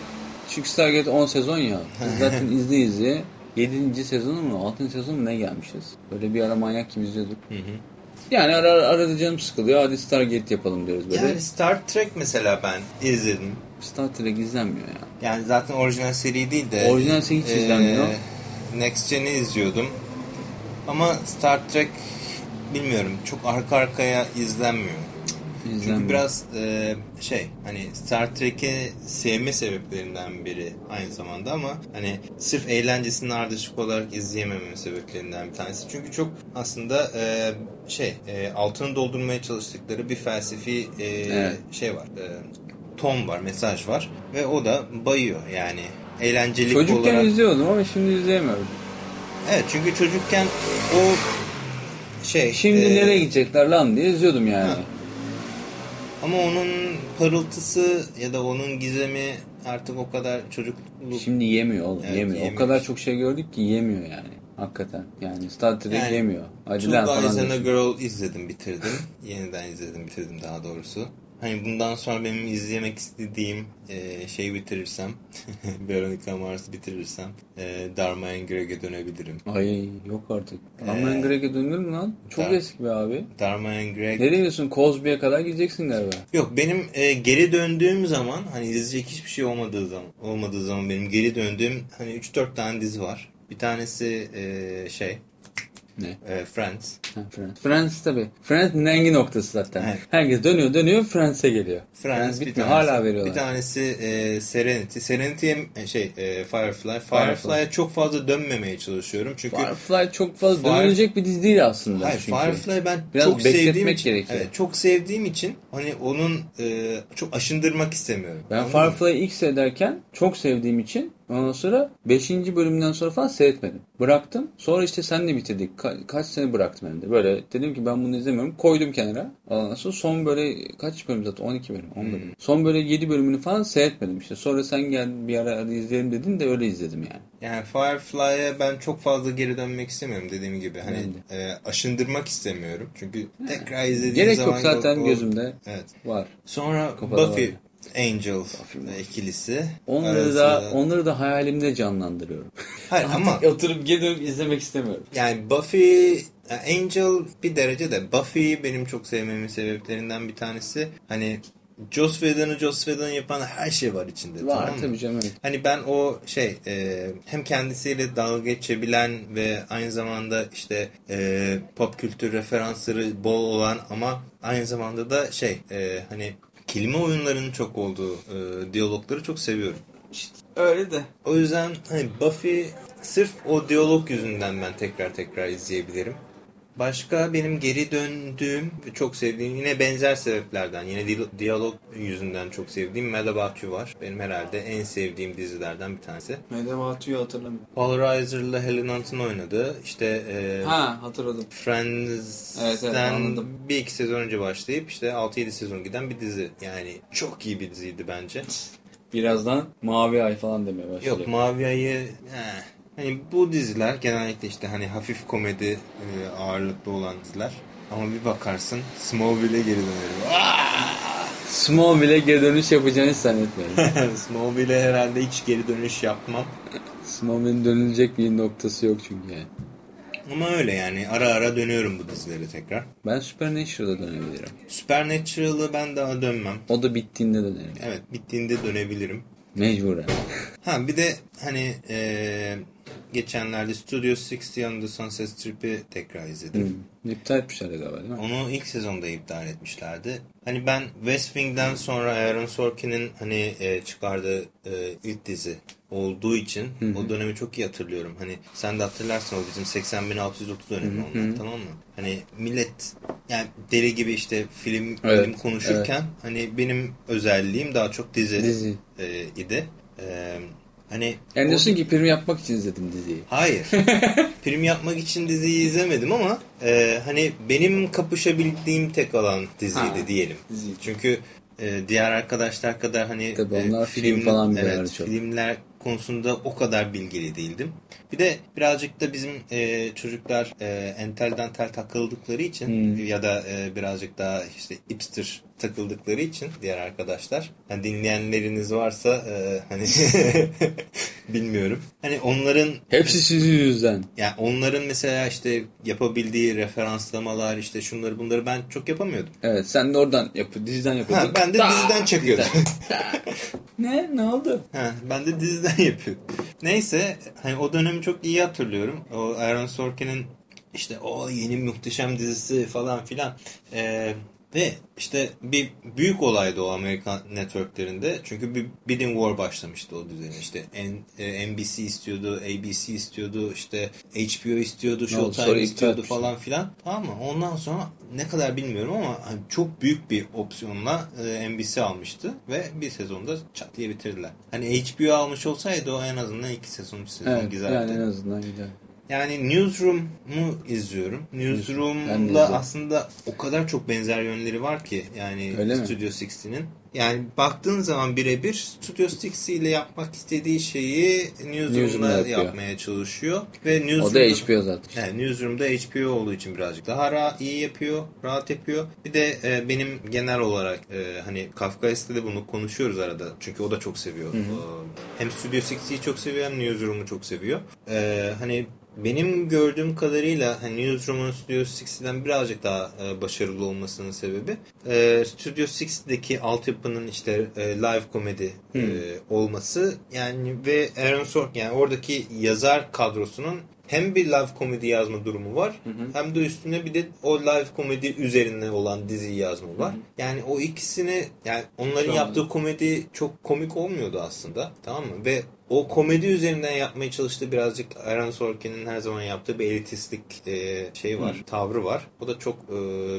Çünkü Stargate 10 sezon ya. Zaten izle izle 7. sezonu mu 6. sezonu mu ne gelmişiz. Böyle bir ara manyak gibi izliyorduk. Yani ara ara arada canım sıkılıyor. Hadi Stargate yapalım diyoruz böyle. yani Star Trek mesela ben izledim. Star Trek izlenmiyor ya. Yani zaten orijinal seri değil de Orijinal seri hiç izlenmiyor. Next Gen'i izliyordum. Ama Star Trek bilmiyorum çok arka arkaya izlenmiyor. Çünkü İzlenmiyor. biraz e, şey hani Star Trek'i sevme sebeplerinden biri aynı zamanda ama hani sırf eğlencesinin ardışık olarak izleyememem sebeplerinden bir tanesi. Çünkü çok aslında e, şey e, altını doldurmaya çalıştıkları bir felsefi e, Evet. şey var. E, ton var, mesaj var ve o da bayıyor yani. Eğlencelik Çocukken olarak. izliyordum ama şimdi izleyemiyorum. Evet çünkü çocukken o şey Şimdi e, nereye gidecekler lan diye izliyordum yani. Ha. Ama onun parıltısı ya da onun gizemi artık o kadar çocukluk Şimdi yemiyor oğlum Evet, yemiyor. O yemiyor. kadar çok şey gördük ki yemiyor yani. Hakikaten. Yani Star Trek Yani yemiyor. Hadi Two lan Guys falan and a diyorsun. Girl izledim bitirdim. Yeniden izledim bitirdim daha doğrusu. Hani bundan sonra benim izlemek istediğim e, şeyi bitirirsem, Veronica Mars'ı bitirirsem e, Dharma and Greg'e dönebilirim. Ay yok artık. Ee, Aman Greg'e dönülür mü lan? Çok Dar- eski be abi. Dharma and Greg... Nereye diyorsun? Cosby'ye kadar gideceksin galiba. Yok benim e, geri döndüğüm zaman hani izleyecek hiçbir şey olmadığı zaman olmadığı zaman benim geri döndüğüm hani 3-4 tane dizi var. Bir tanesi e, şey Ne? e, Friends. Ha, Friends. Friends tabii. Friends nengi noktası zaten. Evet. Herkes dönüyor dönüyor Friends'e geliyor. Friends bir bitmiyor. tanesi, Hala veriyorlar. Bir tanesi e, Serenity. Serenity e, şey e, Firefly. Firefly'e Firefly. çok fazla dönmemeye çalışıyorum çünkü Firefly çok fazla Fire- dönülecek bir dizi değil aslında. Hayır çünkü. Firefly ben Biraz çok sevdiğim için gerekiyor. evet, çok sevdiğim için hani onun e, çok aşındırmak istemiyorum. Ben? Firefly'ı ilk seyrederken çok sevdiğim için ondan sonra 5. bölümden sonra falan seyretmedim. Bıraktım. Sonra işte senle bitirdik. Ka- kaç sene bıraktım hem de. Böyle dedim ki ben bunu izlemiyorum. Koydum kenara. Ondan sonra son böyle kaç bölüm zaten? 12 bölüm. 10 bölüm. Son böyle 7 bölümünü falan seyretmedim işte. Sonra sen gel bir ara izleyelim dedin de öyle izledim yani. Yani Firefly'e ben çok fazla geri dönmek istemiyorum dediğim gibi. Hani e, aşındırmak istemiyorum. Çünkü tekrar izlediğim Gerek zaman yok zaten o- gözümde Evet. var. Sonra Kafada Buffy var. Angel ikilisi. Onları arasında- da onları da hayalimde canlandırıyorum. Hayır ama Oturup dönüp izlemek istemiyorum. yani Buffy Angel bir derece de Buffy'yi benim çok sevmemin sebeplerinden bir tanesi hani Joss Whedon'ı Joss Whedon yapan her şey var içinde. Var tamam mı? tabii canım. evet. Hani ben o şey e, hem kendisiyle dalga geçebilen ve aynı zamanda işte e, pop kültür referansları bol olan ama aynı zamanda da şey e, hani kelime oyunlarının çok olduğu e, diyalogları çok seviyorum. Öyle de. O yüzden hani Buffy sırf o diyalog yüzünden ben tekrar tekrar izleyebilirim. Başka benim geri döndüğüm ve çok sevdiğim yine benzer sebeplerden yine di- diyalog yüzünden çok sevdiğim You var. Benim herhalde en sevdiğim dizilerden bir tanesi. Medevatu'yu hatırlamıyorum. Paul Reiser'la Helen Hunt'ın oynadığı işte e, Ha hatırladım. Friends'ten Evet, evet, anladım. bir iki sezon önce başlayıp işte 6-7 sezon giden bir dizi. Yani çok iyi bir diziydi bence. Birazdan Mavi Ay falan demeye başlayacak. Yok Mavi Ay'ı eh. Hani bu diziler genellikle işte hani hafif komedi e, ağırlıklı olan diziler. Ama bir bakarsın Smallville'e geri dönerim. Smallville'e geri dönüş yapacağını hiç zannetmiyorum. Smallville'e herhalde hiç geri dönüş yapmam. Smallville'in dönülecek bir noktası yok çünkü yani. Ama öyle yani ara ara dönüyorum bu dizilere tekrar. Ben Supernatural'a dönebilirim. Supernatural'ı ben daha dönmem. O da bittiğinde dönerim. Evet bittiğinde dönebilirim. Mecburen. Ha bir de hani eee geçenlerde Studio 60 on the Sunset Strip'i tekrar izledim. Hmm. İptal etmişlerdi galiba değil mi? Onu ilk sezonda iptal etmişlerdi. Hani ben West Wing'den sonra Aaron Sorkin'in hani e, çıkardığı e, ilk dizi olduğu için hı hı. o dönemi çok iyi hatırlıyorum. Hani sen de hatırlarsın o bizim 80.630 dönemi hı hı. onlar tamam mı? Hani millet yani deli gibi işte film, evet, film konuşurken evet. hani benim özelliğim daha çok dizi, dizi. E, idi. E, Hani yani diyorsun ki prim yapmak için izledim diziyi. Hayır. prim yapmak için diziyi izlemedim ama e, hani benim kapışabildiğim tek alan diziydi ha, diyelim. Dizi. Çünkü e, diğer arkadaşlar kadar hani Tabii onlar e, film, film falan evet, filmler konusunda o kadar bilgili değildim. Bir de birazcık da bizim e, çocuklar e, entel dantel takıldıkları için hmm. ya da e, birazcık daha işte hipster takıldıkları için diğer arkadaşlar. Yani dinleyenleriniz varsa e, hani bilmiyorum. Hani onların hepsi sizin yüzden. Yani onların mesela işte yapabildiği referanslamalar işte şunları bunları ben çok yapamıyordum. Evet sen de oradan yap diziden yapıyordun. Ha, ben de diziden çakıyordum. ne? Ne oldu? Ha, ben de diziden yapıyordum. Neyse hani o dönemi çok iyi hatırlıyorum. O Aaron Sorkin'in işte o yeni muhteşem dizisi falan filan. Ee, ve işte bir büyük olaydı o Amerikan networklerinde. Çünkü bir bidding war başlamıştı o düzeni. İşte NBC e, istiyordu, ABC istiyordu, işte HBO istiyordu, Showtime istiyordu falan filan. Tamam mı? Ondan sonra ne kadar bilmiyorum ama hani çok büyük bir opsiyonla e, NBC almıştı ve bir sezonda çat diye bitirdiler. Hani HBO almış olsaydı o en azından iki sezon, bir sezon evet, güzeldi. Yani en azından güzel. Yani Newsroom'u izliyorum. Newsroom'la aslında o kadar çok benzer yönleri var ki yani Öyle Studio 60'nin. Yani baktığın zaman birebir Studio 60 ile yapmak istediği şeyi Newsroom'da yapmaya çalışıyor. Ve Newsroom'da, o da HBO zaten. Yani Newsroom'da HBO olduğu için birazcık daha rahat, iyi yapıyor, rahat yapıyor. Bir de e, benim genel olarak e, hani Kafkais'te de bunu konuşuyoruz arada. Çünkü o da çok seviyor. Hı hı. Hem Studio 60'yi çok seviyor hem Newsroom'u çok seviyor. E, hani benim gördüğüm kadarıyla hani Newsroom'un Studio 60'den birazcık daha e, başarılı olmasının sebebi e, Studio 60'deki altyapının işte e, live komedi hmm. e, olması yani ve Aaron Sorkin yani oradaki yazar kadrosunun hem bir live komedi yazma durumu var hı hı. hem de üstüne bir de o live komedi üzerine olan diziyi yazma var. Hı hı. Yani o ikisini yani onların Şu yaptığı komedi çok komik olmuyordu aslında tamam mı? Ve o komedi üzerinden yapmaya çalıştığı birazcık Aaron Sorkin'in her zaman yaptığı bir elitistlik e, şey var, Hı. tavrı var. O da çok e,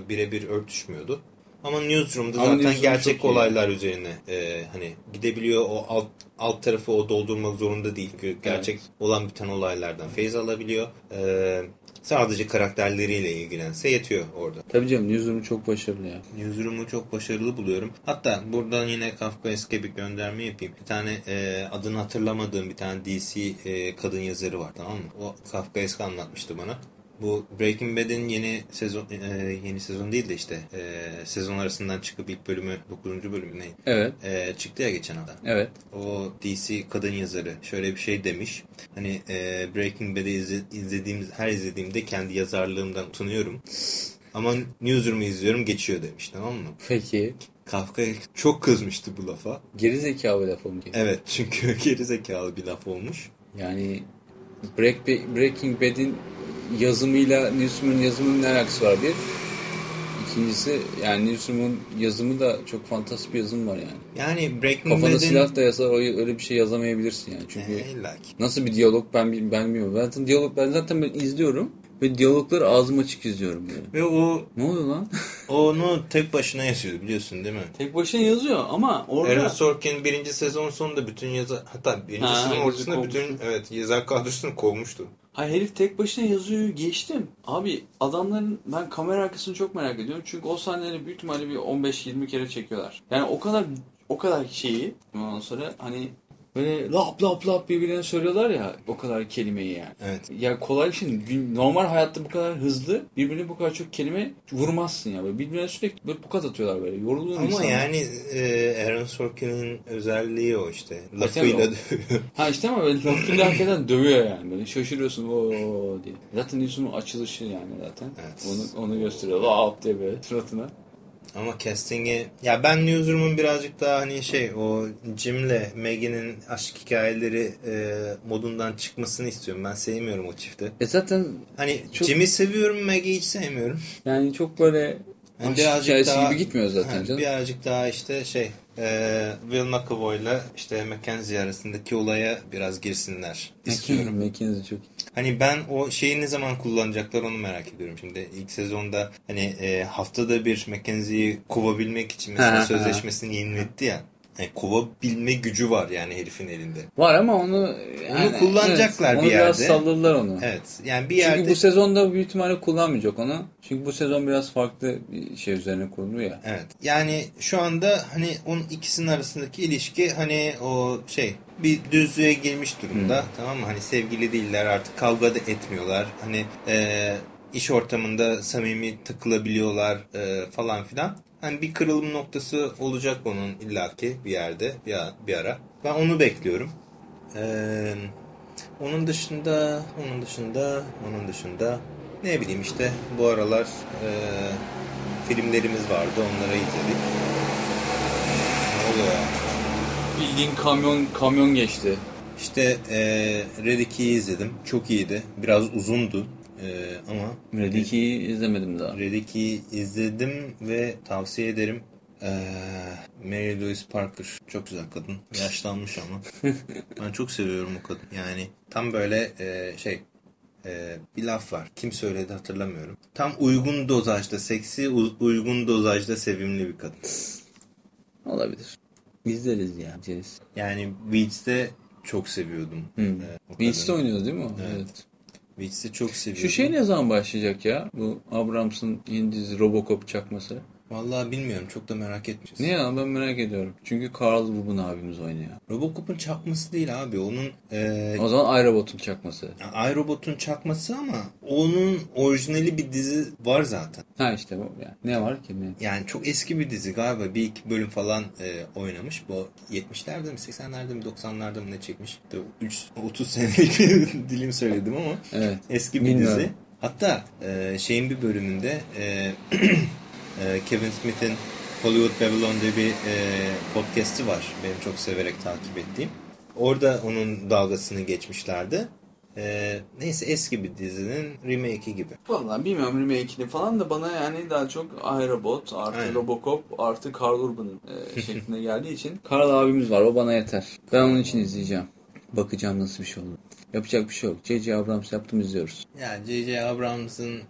birebir örtüşmüyordu. Ama Newsroom'da zaten Newsroom gerçek olaylar üzerine e, hani gidebiliyor. O alt, alt tarafı o doldurmak zorunda değil. Gerçek evet. olan biten olaylardan feyz alabiliyor. E, Sadece karakterleriyle ilgilense yetiyor orada. Tabii canım Newsroom'u çok başarılı ya. Newsroom'u çok başarılı buluyorum. Hatta buradan yine Kafkaeske bir gönderme yapayım. Bir tane e, adını hatırlamadığım bir tane DC e, kadın yazarı var tamam mı? O Kafkaeske anlatmıştı bana. Bu Breaking Bad'in yeni sezon e, yeni sezon değil de işte e, sezon arasından çıkıp ilk bölümü 9. bölümü ne? Evet. E, çıktı ya geçen adam. Evet. O DC kadın yazarı şöyle bir şey demiş. Hani e, Breaking Bad'i izle, izlediğim her izlediğimde kendi yazarlığımdan utanıyorum. Ama Newsroom'u izliyorum geçiyor demiş tamam mı? Peki. Kafka çok kızmıştı bu lafa. Geri zekalı laf olmuş. Evet çünkü geri zekalı bir laf olmuş. Yani Break, Breaking Bad'in yazımıyla Newsroom'un yazımının ne alakası var bir. İkincisi yani Newsroom'un yazımı da çok fantastik bir yazım var yani. Yani Breaking Kafada Bad'in... silah da yazar öyle bir şey yazamayabilirsin yani. Çünkü e, nasıl bir diyalog ben ben bilmiyorum. Ben zaten diyalog ben zaten ben izliyorum. Ve diyalogları ağzım açık izliyorum yani. Ve o... Ne oluyor lan? onu tek başına yazıyor biliyorsun değil mi? Tek başına yazıyor ama orada... Aaron Sorkin birinci sezon sonunda bütün yazı... Hatta birinci ha, sezon ortasında bütün evet yazar kadrosunu kovmuştu. Hayır herif tek başına yazıyor geçtim. Abi adamların ben kamera arkasını çok merak ediyorum. Çünkü o sahneleri büyük ihtimalle bir 15-20 kere çekiyorlar. Yani o kadar o kadar şeyi ondan sonra hani Böyle lap lap lap birbirine söylüyorlar ya o kadar kelimeyi yani. Evet. Ya kolay bir şey Normal hayatta bu kadar hızlı birbirine bu kadar çok kelime vurmazsın ya. Böyle birbirine sürekli böyle pukat atıyorlar böyle. Yoruluyor Ama insanlar. yani e, Aaron Sorkin'in özelliği o işte. Lafıyla dövüyor. Ha işte ama böyle lafıyla hakikaten dövüyor yani. Böyle şaşırıyorsun o diye. Zaten News'un açılışı yani zaten. Evet. Onu, onu gösteriyor. Lap diye böyle suratına. Ama casting'i ya ben Newsroom'un birazcık daha hani şey o Jim'le Maggie'nin aşk hikayeleri e, modundan çıkmasını istiyorum. Ben sevmiyorum o çifti. E zaten Hani Çok- Jim'i seviyorum, Maggie'yi hiç sevmiyorum. yani çok böyle Yani aşk hikayesi gibi gitmiyor zaten Ha, canım. Birazcık daha işte şey e, Will McAvoy'la işte Mackenzie arasındaki olaya biraz girsinler istiyorum. McKinsey çok Hani ben o şeyi ne zaman kullanacaklar onu merak ediyorum. Şimdi ilk sezonda hani e, haftada bir Mackenzie'yi kovabilmek için mesela Ha, ha. sözleşmesini yeniletti ya. Yani kovabilme gücü var yani herifin elinde. Var ama onu yani, kullanacaklar evet, bir onu biraz yerde. salladılar onu. Evet. Yani bir Çünkü yerde bu sezonda büyük ihtimalle kullanmayacak onu. Çünkü bu sezon biraz farklı bir şey üzerine kurulu ya. Evet. Yani şu anda hani onun ikisinin arasındaki ilişki hani o şey bir düzlüğe girmiş durumda. Tamam mı? Hani sevgili değiller artık kavga da etmiyorlar. Hani e, iş ortamında samimi takılabiliyorlar e, falan filan. Hani bir kırılım noktası olacak onun illaki bir yerde bir, bir ara. Ben onu bekliyorum. Eee onun dışında, onun dışında, onun dışında ne bileyim işte bu aralar e, filmlerimiz vardı onları izledik. Ne oluyor ya? Bildiğin kamyon kamyon geçti. İşte e, Red 2'yi izledim. Çok iyiydi. Biraz uzundu. E, ama Red 2'yi izlemedim daha. Red 2'yi izledim ve tavsiye ederim. E, Mary Louise Parker. Çok güzel kadın. Yaşlanmış ama. ben çok seviyorum o kadın. Yani tam böyle e, şey e, bir laf var. Kim söyledi hatırlamıyorum. Tam uygun dozajda, seksi uygun dozajda sevimli bir kadın. Olabilir. İzleriz ya. İzleriz. Yani Weeds'te çok seviyordum. Hı. e, Beast'te kadını. oynuyordu değil mi o? Evet. Weeds'te çok seviyordum. Şu şey ne zaman başlayacak ya? Bu Abrams'ın yeni dizi Robocop çakması. Vallahi bilmiyorum. Çok da merak etmişiz. Ne ya ben merak ediyorum. Çünkü Carl Ruben abimiz oynuyor. Robocop'un çakması değil abi. Onun e, O zaman iRobot'un çakması. iRobot'un çakması ama onun orijinali bir dizi var zaten. Ha işte bu yani. Ne var ki ne? Yani çok eski bir dizi galiba. Bir iki bölüm falan e, oynamış. Bu 70'lerde mi 80'lerde mi 90'larda mı ne çekmiş? İşte 3, 30 senelik bir dilim söyledim ama Evet. eski bir Bilmiyorum. dizi. Hatta e, şeyin bir bölümünde e, e, Kevin Smith'in Hollywood Babylon diye bir e, podcast'i var. Benim çok severek takip ettiğim. Orada onun dalgasını geçmişlerdi. E, neyse eski bir dizinin remake'i gibi. Vallahi bilmiyorum remake'ini falan da bana yani daha çok iRobot artı Aynen. Robocop artı Carl Urban'ın e, şeklinde geldiği için. Carl abimiz var o bana yeter. Ben onun için izleyeceğim. Bakacağım nasıl bir şey olur. Yapacak bir şey yok. J.J. Abrams yaptım izliyoruz. Yani J.J. Abrams'ın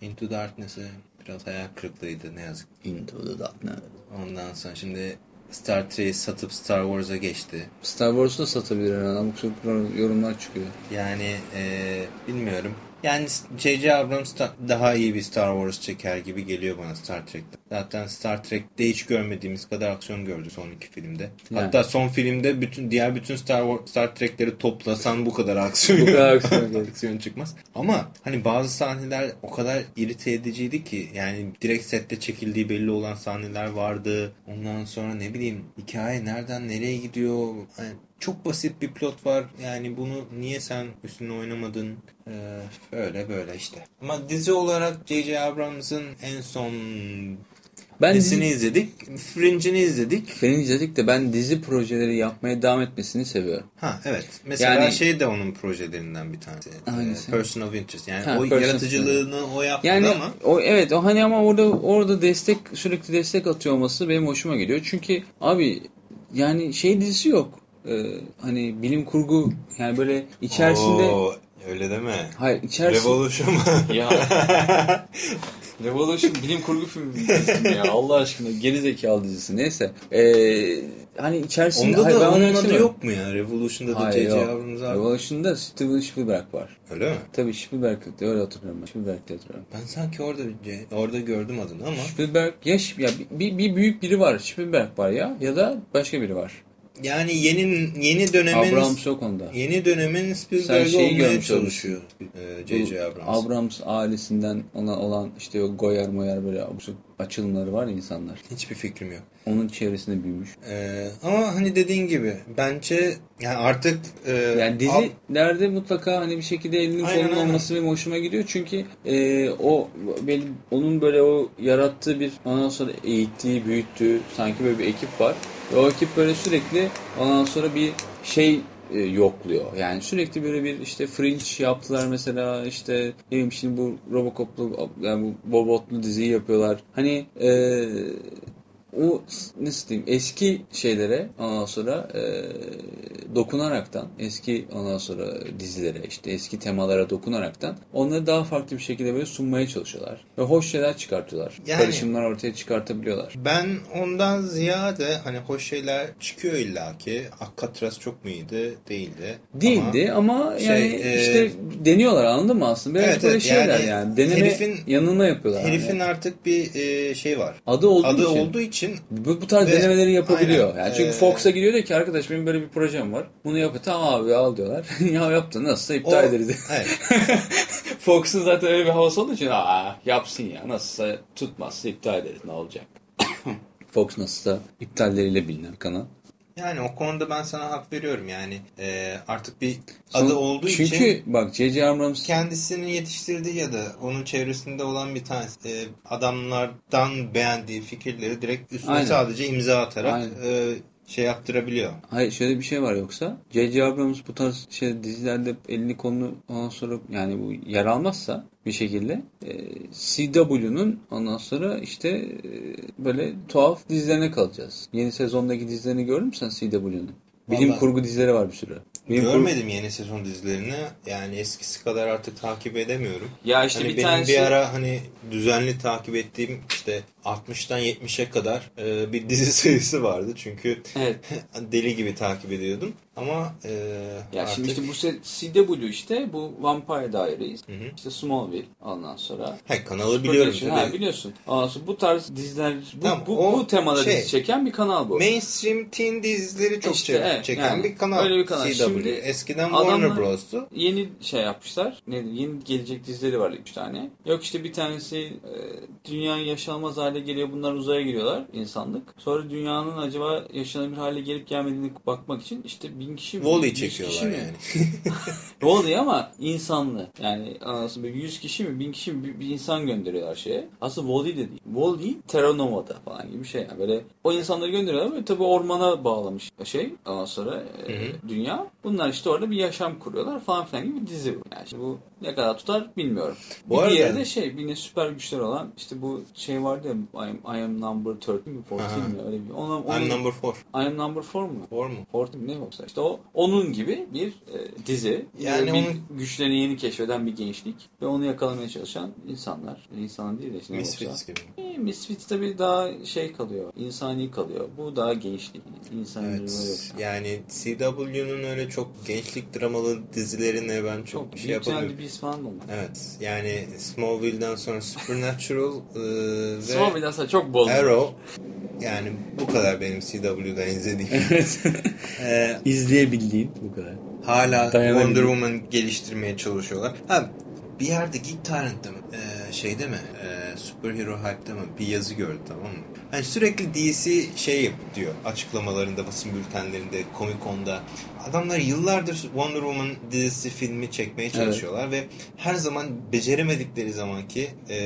Into Darkness'ı biraz hayal kırıklığıydı ne yazık. Into the Darkness. Ondan sonra şimdi Star Trek'i satıp Star Wars'a geçti. Star Wars'u da satabilir herhalde. Sabuk yorumlar çıkıyor. Yani eee, bilmiyorum. Yani J.J. Abrams da- daha iyi bir Star Wars çeker gibi geliyor bana Star Trek'te. Zaten Star Trek'te hiç görmediğimiz kadar aksiyon gördük son iki filmde. Yani. Hatta son filmde bütün diğer bütün Star Wars, Star Trek'leri toplasan bu kadar aksiyon, Bu kadar aksiyon aksiyon çıkmaz. Ama hani bazı sahneler o kadar irite ediciydi ki yani direkt sette çekildiği belli olan sahneler vardı. Ondan sonra ne bileyim hikaye nereden nereye gidiyor? Hani çok basit bir plot var. Yani bunu niye sen üstüne oynamadın? Ee, öyle böyle işte. Ama dizi olarak J.J. Abrams'ın en son Ben dizisini dizi, izledik. Fringe'ini izledik. Film izledik de ben dizi projeleri yapmaya devam etmesini seviyorum. Ha evet. Mesela Yani- şey de onun projelerinden bir tanesi. Hangisi? Ee, Person of Interest. Yani Ha, o yaratıcılığını o yaptı Yani ama o evet o hani ama orada orada destek sürekli destek atıyor olması benim hoşuma gidiyor. Çünkü abi yani şey dizisi yok. Ee, hani bilim kurgu yani böyle içerisinde Oo, öyle deme. hayır içerisinde Revolution mu? ya Revolution bilim kurgu filmi ya Allah aşkına geri zekalı dizisi neyse. Ee, hani içerisinde Onda hayır, da onun adı yok mu ya? Revolution'da da yok. Abrams abi. Revolution'da Steven Spielberg var. Öyle mi? Tabii Spielberg öyle hatırlıyorum ben. Spielberg diye hatırlıyorum. Ben sanki orada orada gördüm adını ama Spielberg ya, ya bir, bir büyük biri var. Spielberg var ya ya da başka biri var. Yani yeni yeni dönemin Abrams yok onda. yeni dönemin Spielberg'i olmaya çalışıyor. J.J. Bu Abrams. Abrams ailesinden ona olan işte o Goyer Moyer böyle sabuk açılımları var ya insanlar. Hiçbir fikrim yok. Onun çevresinde büyümüş. Ee, ama hani dediğin gibi bence yani artık e, Yani dizilerde mutlaka hani bir şekilde elinin Aynen, kolunun olması benim hoşuma gidiyor. Çünkü e, o benim, onun böyle o yarattığı bir ondan sonra eğittiği, büyüttüğü sanki böyle bir ekip var. Ve o ekip böyle sürekli ondan sonra bir şey e, yokluyor. Yani sürekli böyle bir işte Fringe yaptılar mesela işte ne bileyim şimdi bu Robocop'lu yani bu Bobot'lu diziyi yapıyorlar. Hani e, o nasıl diyeyim eski şeylere ondan sonra e, dokunaraktan eski ondan sonra dizilere işte eski temalara dokunaraktan onları daha farklı bir şekilde böyle sunmaya çalışıyorlar. Ve hoş şeyler çıkartıyorlar. Yani- Karışımlar ortaya çıkartabiliyorlar. Ben ondan ziyade hani hoş şeyler çıkıyor illaki. Alcatraz çok mu iyiydi? Değildi. Değildi ama, şey, yani e, işte deniyorlar anladın mı aslında? Biraz Evet, böyle evet, şeyler yani. yani Deneme herifin- yanılma yapıyorlar. Herifin yani. artık bir e, şey var. adı olduğu Adı için. olduğu için Bu, bu tarz Ve- denemeleri yapabiliyor. aynen. Yani çünkü Ee, Fox'a gidiyor diyor ki arkadaş benim böyle bir projem var. Bunu yap. Tamam abi al diyorlar. ya yaptın nasılsa iptal o, ederiz. evet. Fox'un zaten öyle bir havası olduğu için aa yapsın ya nasılsa tutmazsa iptal ederiz ne olacak. Fox nasılsa iptalleriyle bilinen kanal. Yani o konuda ben sana hak veriyorum yani e, artık bir Son- adı olduğu Çünkü için bak J.J. Abrams kendisinin yetiştirdiği ya da onun çevresinde olan bir tanesi e, adamlardan beğendiği fikirleri direkt üstüne Aynen. sadece imza atarak Aynen. e, şey yaptırabiliyor. Hayır şöyle bir şey var yoksa J.J. Abrams bu tarz şey dizilerde elini kolunu ondan sonra yani bu yer almazsa bir şekilde e, CW'nun ondan sonra işte e, böyle tuhaf dizilerine kalacağız. Yeni sezondaki dizilerini gördün mü sen CW'nun? Bilim Vallahi- kurgu dizileri var bir sürü. Bilim kurgu- Görmedim yeni sezon dizilerini. Yani eskisi kadar artık takip edemiyorum. Ya işte hani bir benim tanesi bir ara hani düzenli takip ettiğim işte 60'tan 70'e kadar e, bir dizi sayısı vardı. Çünkü Evet. deli gibi takip ediyordum. Ama e, Ya artık şimdi işte bu CW işte bu Vampire Diaries, işte Smallville ondan sonra. Hayır, kanalı biliyorum tabii. Ha, biliyorsun. Ondan sonra bu tarz diziler, bu, Tamam, bu, bu temada şey- dizi çeken bir kanal bu. mainstream teen dizileri çok İşte, çe- evet, çeken yani bir kanal. öyle bir kanal. CW. Şimdi Eskiden Warner Bros'tu. Yeni şey yapmışlar. Ne, yeni gelecek dizileri var üç tane. Yok işte bir tanesi e, dünya yaşanmaz hale geliyor. Bunlar uzaya giriyorlar insanlık. Sonra dünyanın acaba yaşanabilir hale gelip gelmediğini bakmak için işte bin kişi yüz kişi çekiyorlar mi? yani. Volley ama insanlı. Yani anasını böyle 100 kişi mi 1000 kişi mi bir, bir insan gönderiyorlar şeye. Aslında volley de değil. Volley Terra Nova'da falan gibi bir şey. Yani böyle o insanları gönderiyorlar ve tabii ormana bağlamış şey. Ondan sonra e, dünya. Bunlar işte orada bir yaşam kuruyorlar falan filan gibi bir dizi bu. Yani şimdi bu ne kadar tutar bilmiyorum. Bu bir arada- diğeri de şey yine süper güçler olan işte bu şey vardı ya I am, I am number 13 mi 14 Aha. mi öyle bir. Ona, ona, I'm number four. I am number 4 mu? Four mu? 14 mi ne yoksa işte o onun gibi bir e, dizi. Yani bir onun- güçlerini yeni keşfeden bir gençlik ve onu yakalamaya çalışan insanlar. İnsan değil de işte Misfits gibi. E, Misfits tabii daha şey kalıyor. insani kalıyor. Bu daha gençlik. İnsani Evet. yok. Yani CW'nun öyle çok gençlik dramalı dizilerine ben çok, Çok şey büyük yapamıyorum. bir falan. Evet. Yani Smallville'den sonra Supernatural e, ve Smallville'den sonra çok bol. Arrow yani bu kadar benim CW'da izlediğim. Ee, İzleyebildiğin bu kadar. hala. Wonder Woman geliştirmeye çalışıyorlar. Ha bir yerde Geek Torrent'te mi? Ee, şeyde mi? Ee, Superhero Hype'da mı? Bir yazı gördüm tamam mı? Hani sürekli DC şey yap diyor açıklamalarında, basın bültenlerinde, Comic Con'da. Adamlar yıllardır Wonder Woman dizisi filmi çekmeye çalışıyorlar ve her zaman beceremedikleri zamanki e,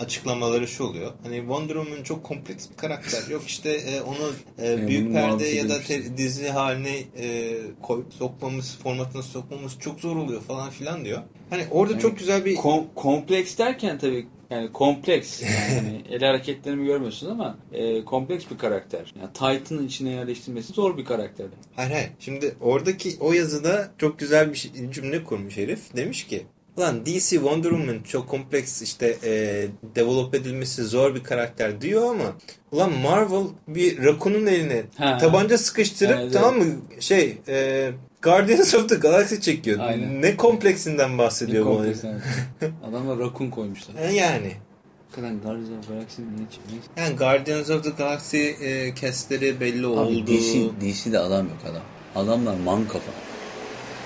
açıklamaları şu oluyor. Hani Wonder Woman çok kompleks bir karakter. Yok işte e, onu e, büyük perde ya da te- dizi haline e, koyup sokmamız, formatına sokmamız çok zor oluyor falan filan diyor. Hani orada çok güzel bir Kom- kompleks derken tabii yani kompleks yani el hareketlerimi görmüyorsun ama e, kompleks bir karakter. Yani Titan'ın içine yerleştirmesi zor bir karakter. Hayır hayır. Şimdi oradaki o yazıda çok güzel bir şey- cümle kurmuş herif. Demiş ki Lan DC Wonder Woman çok kompleks işte e, develop edilmesi zor bir karakter diyor ama ulan Marvel bir rakunun eline Ha. tabanca sıkıştırıp Evet, tamam mı şey e, Guardians of the Galaxy çekiyor. Aynen. Ne kompleksinden bahsediyor bu kompleks. evet. Adamlar rakun koymuşlar. E, Yani. Hakikaten Guardians of the Galaxy'nin niye çıkmış? Yani Guardians of the Galaxy e, castleri belli Abi oldu. DC, DC'de adam yok adam. Adamlar man kafa.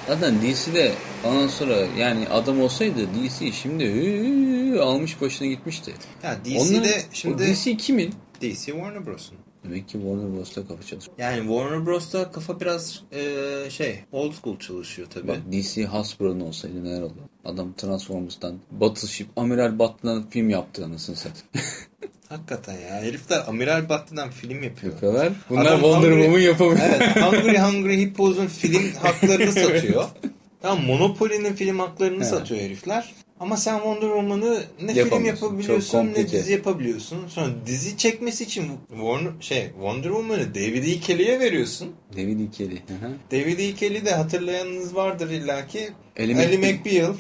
Zaten DC'de ondan sonra yani adam olsaydı DC şimdi hıı, almış başına gitmişti. Ya DC'de Onların- şimdi DC kimin? DC Warner Bros'un. Demek ki Warner Bros'ta kafa çalışıyor. Yani Warner Bros'ta kafa biraz e, şey old school çalışıyor tabii. Bak DC Hasbro'nun olsaydı neler olur? Adam Transformers'tan Battleship, Amiral Batman'dan film yaptı anasını satayım. Hakikaten ya herifler Amiral Battı'dan film yapıyor. Yapıyorlar. Bunlar Adam Wonder Woman yapamıyor. Evet, Hungry Hungry Hippo's'un film haklarını satıyor. Tamam Monopoly'nin film haklarını satıyor herifler. Ama sen Wonder Woman'ı ne film yapabiliyorsun Çok ne dizi yapabiliyorsun. Sonra dizi çekmesi için Warner, şey Wonder Woman'ı David E. Kelly'e veriyorsun. David E. Hı. David E. Kelly de hatırlayanınız vardır illaki. Ali Ali, Mc- McBeal.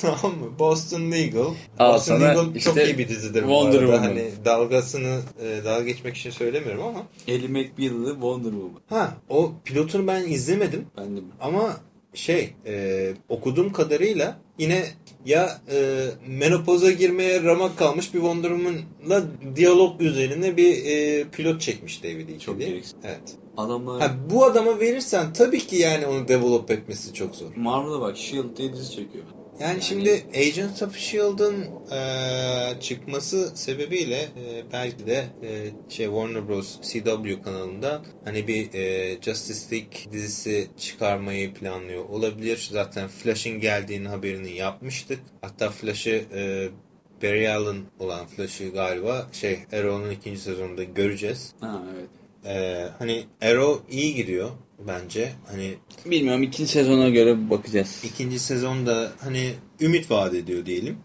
tamam mı? Boston Legal. Al Boston Legal çok işte iyi bir dizidir bu Wonder arada. Woman. Hani dalgasını e, dalga geçmek için söylemiyorum ama. Ellie McBeal'lı Wonder Woman. Ha o pilotunu ben izlemedim. Ben de Ama şey e, okuduğum kadarıyla yine ya e, menopoza girmeye ramak kalmış bir Wonder Woman'la diyalog üzerine bir e, pilot çekmiş David E. Çok gereksiz. Evet. adamlar Ha, bu adama verirsen tabii ki yani onu develop etmesi çok zor. Marvel'a bak Shield diye dizi çekiyor. Yani, şimdi Agents of S.H.I.E.L.D.'ın e, çıkması sebebiyle e, belki de e, şey Warner Bros. CW kanalında hani bir e, Justice League dizisi çıkarmayı planlıyor olabilir. Zaten Flash'ın geldiğini haberini yapmıştık. Hatta Flash'ı e, Barry Allen olan Flash'ı galiba şey Arrow'un ikinci sezonunda göreceğiz. Ha evet. E, hani Arrow iyi gidiyor bence. Hani Bilmiyorum ikinci sezona göre bakacağız. İkinci sezonda hani ümit vaat ediyor diyelim.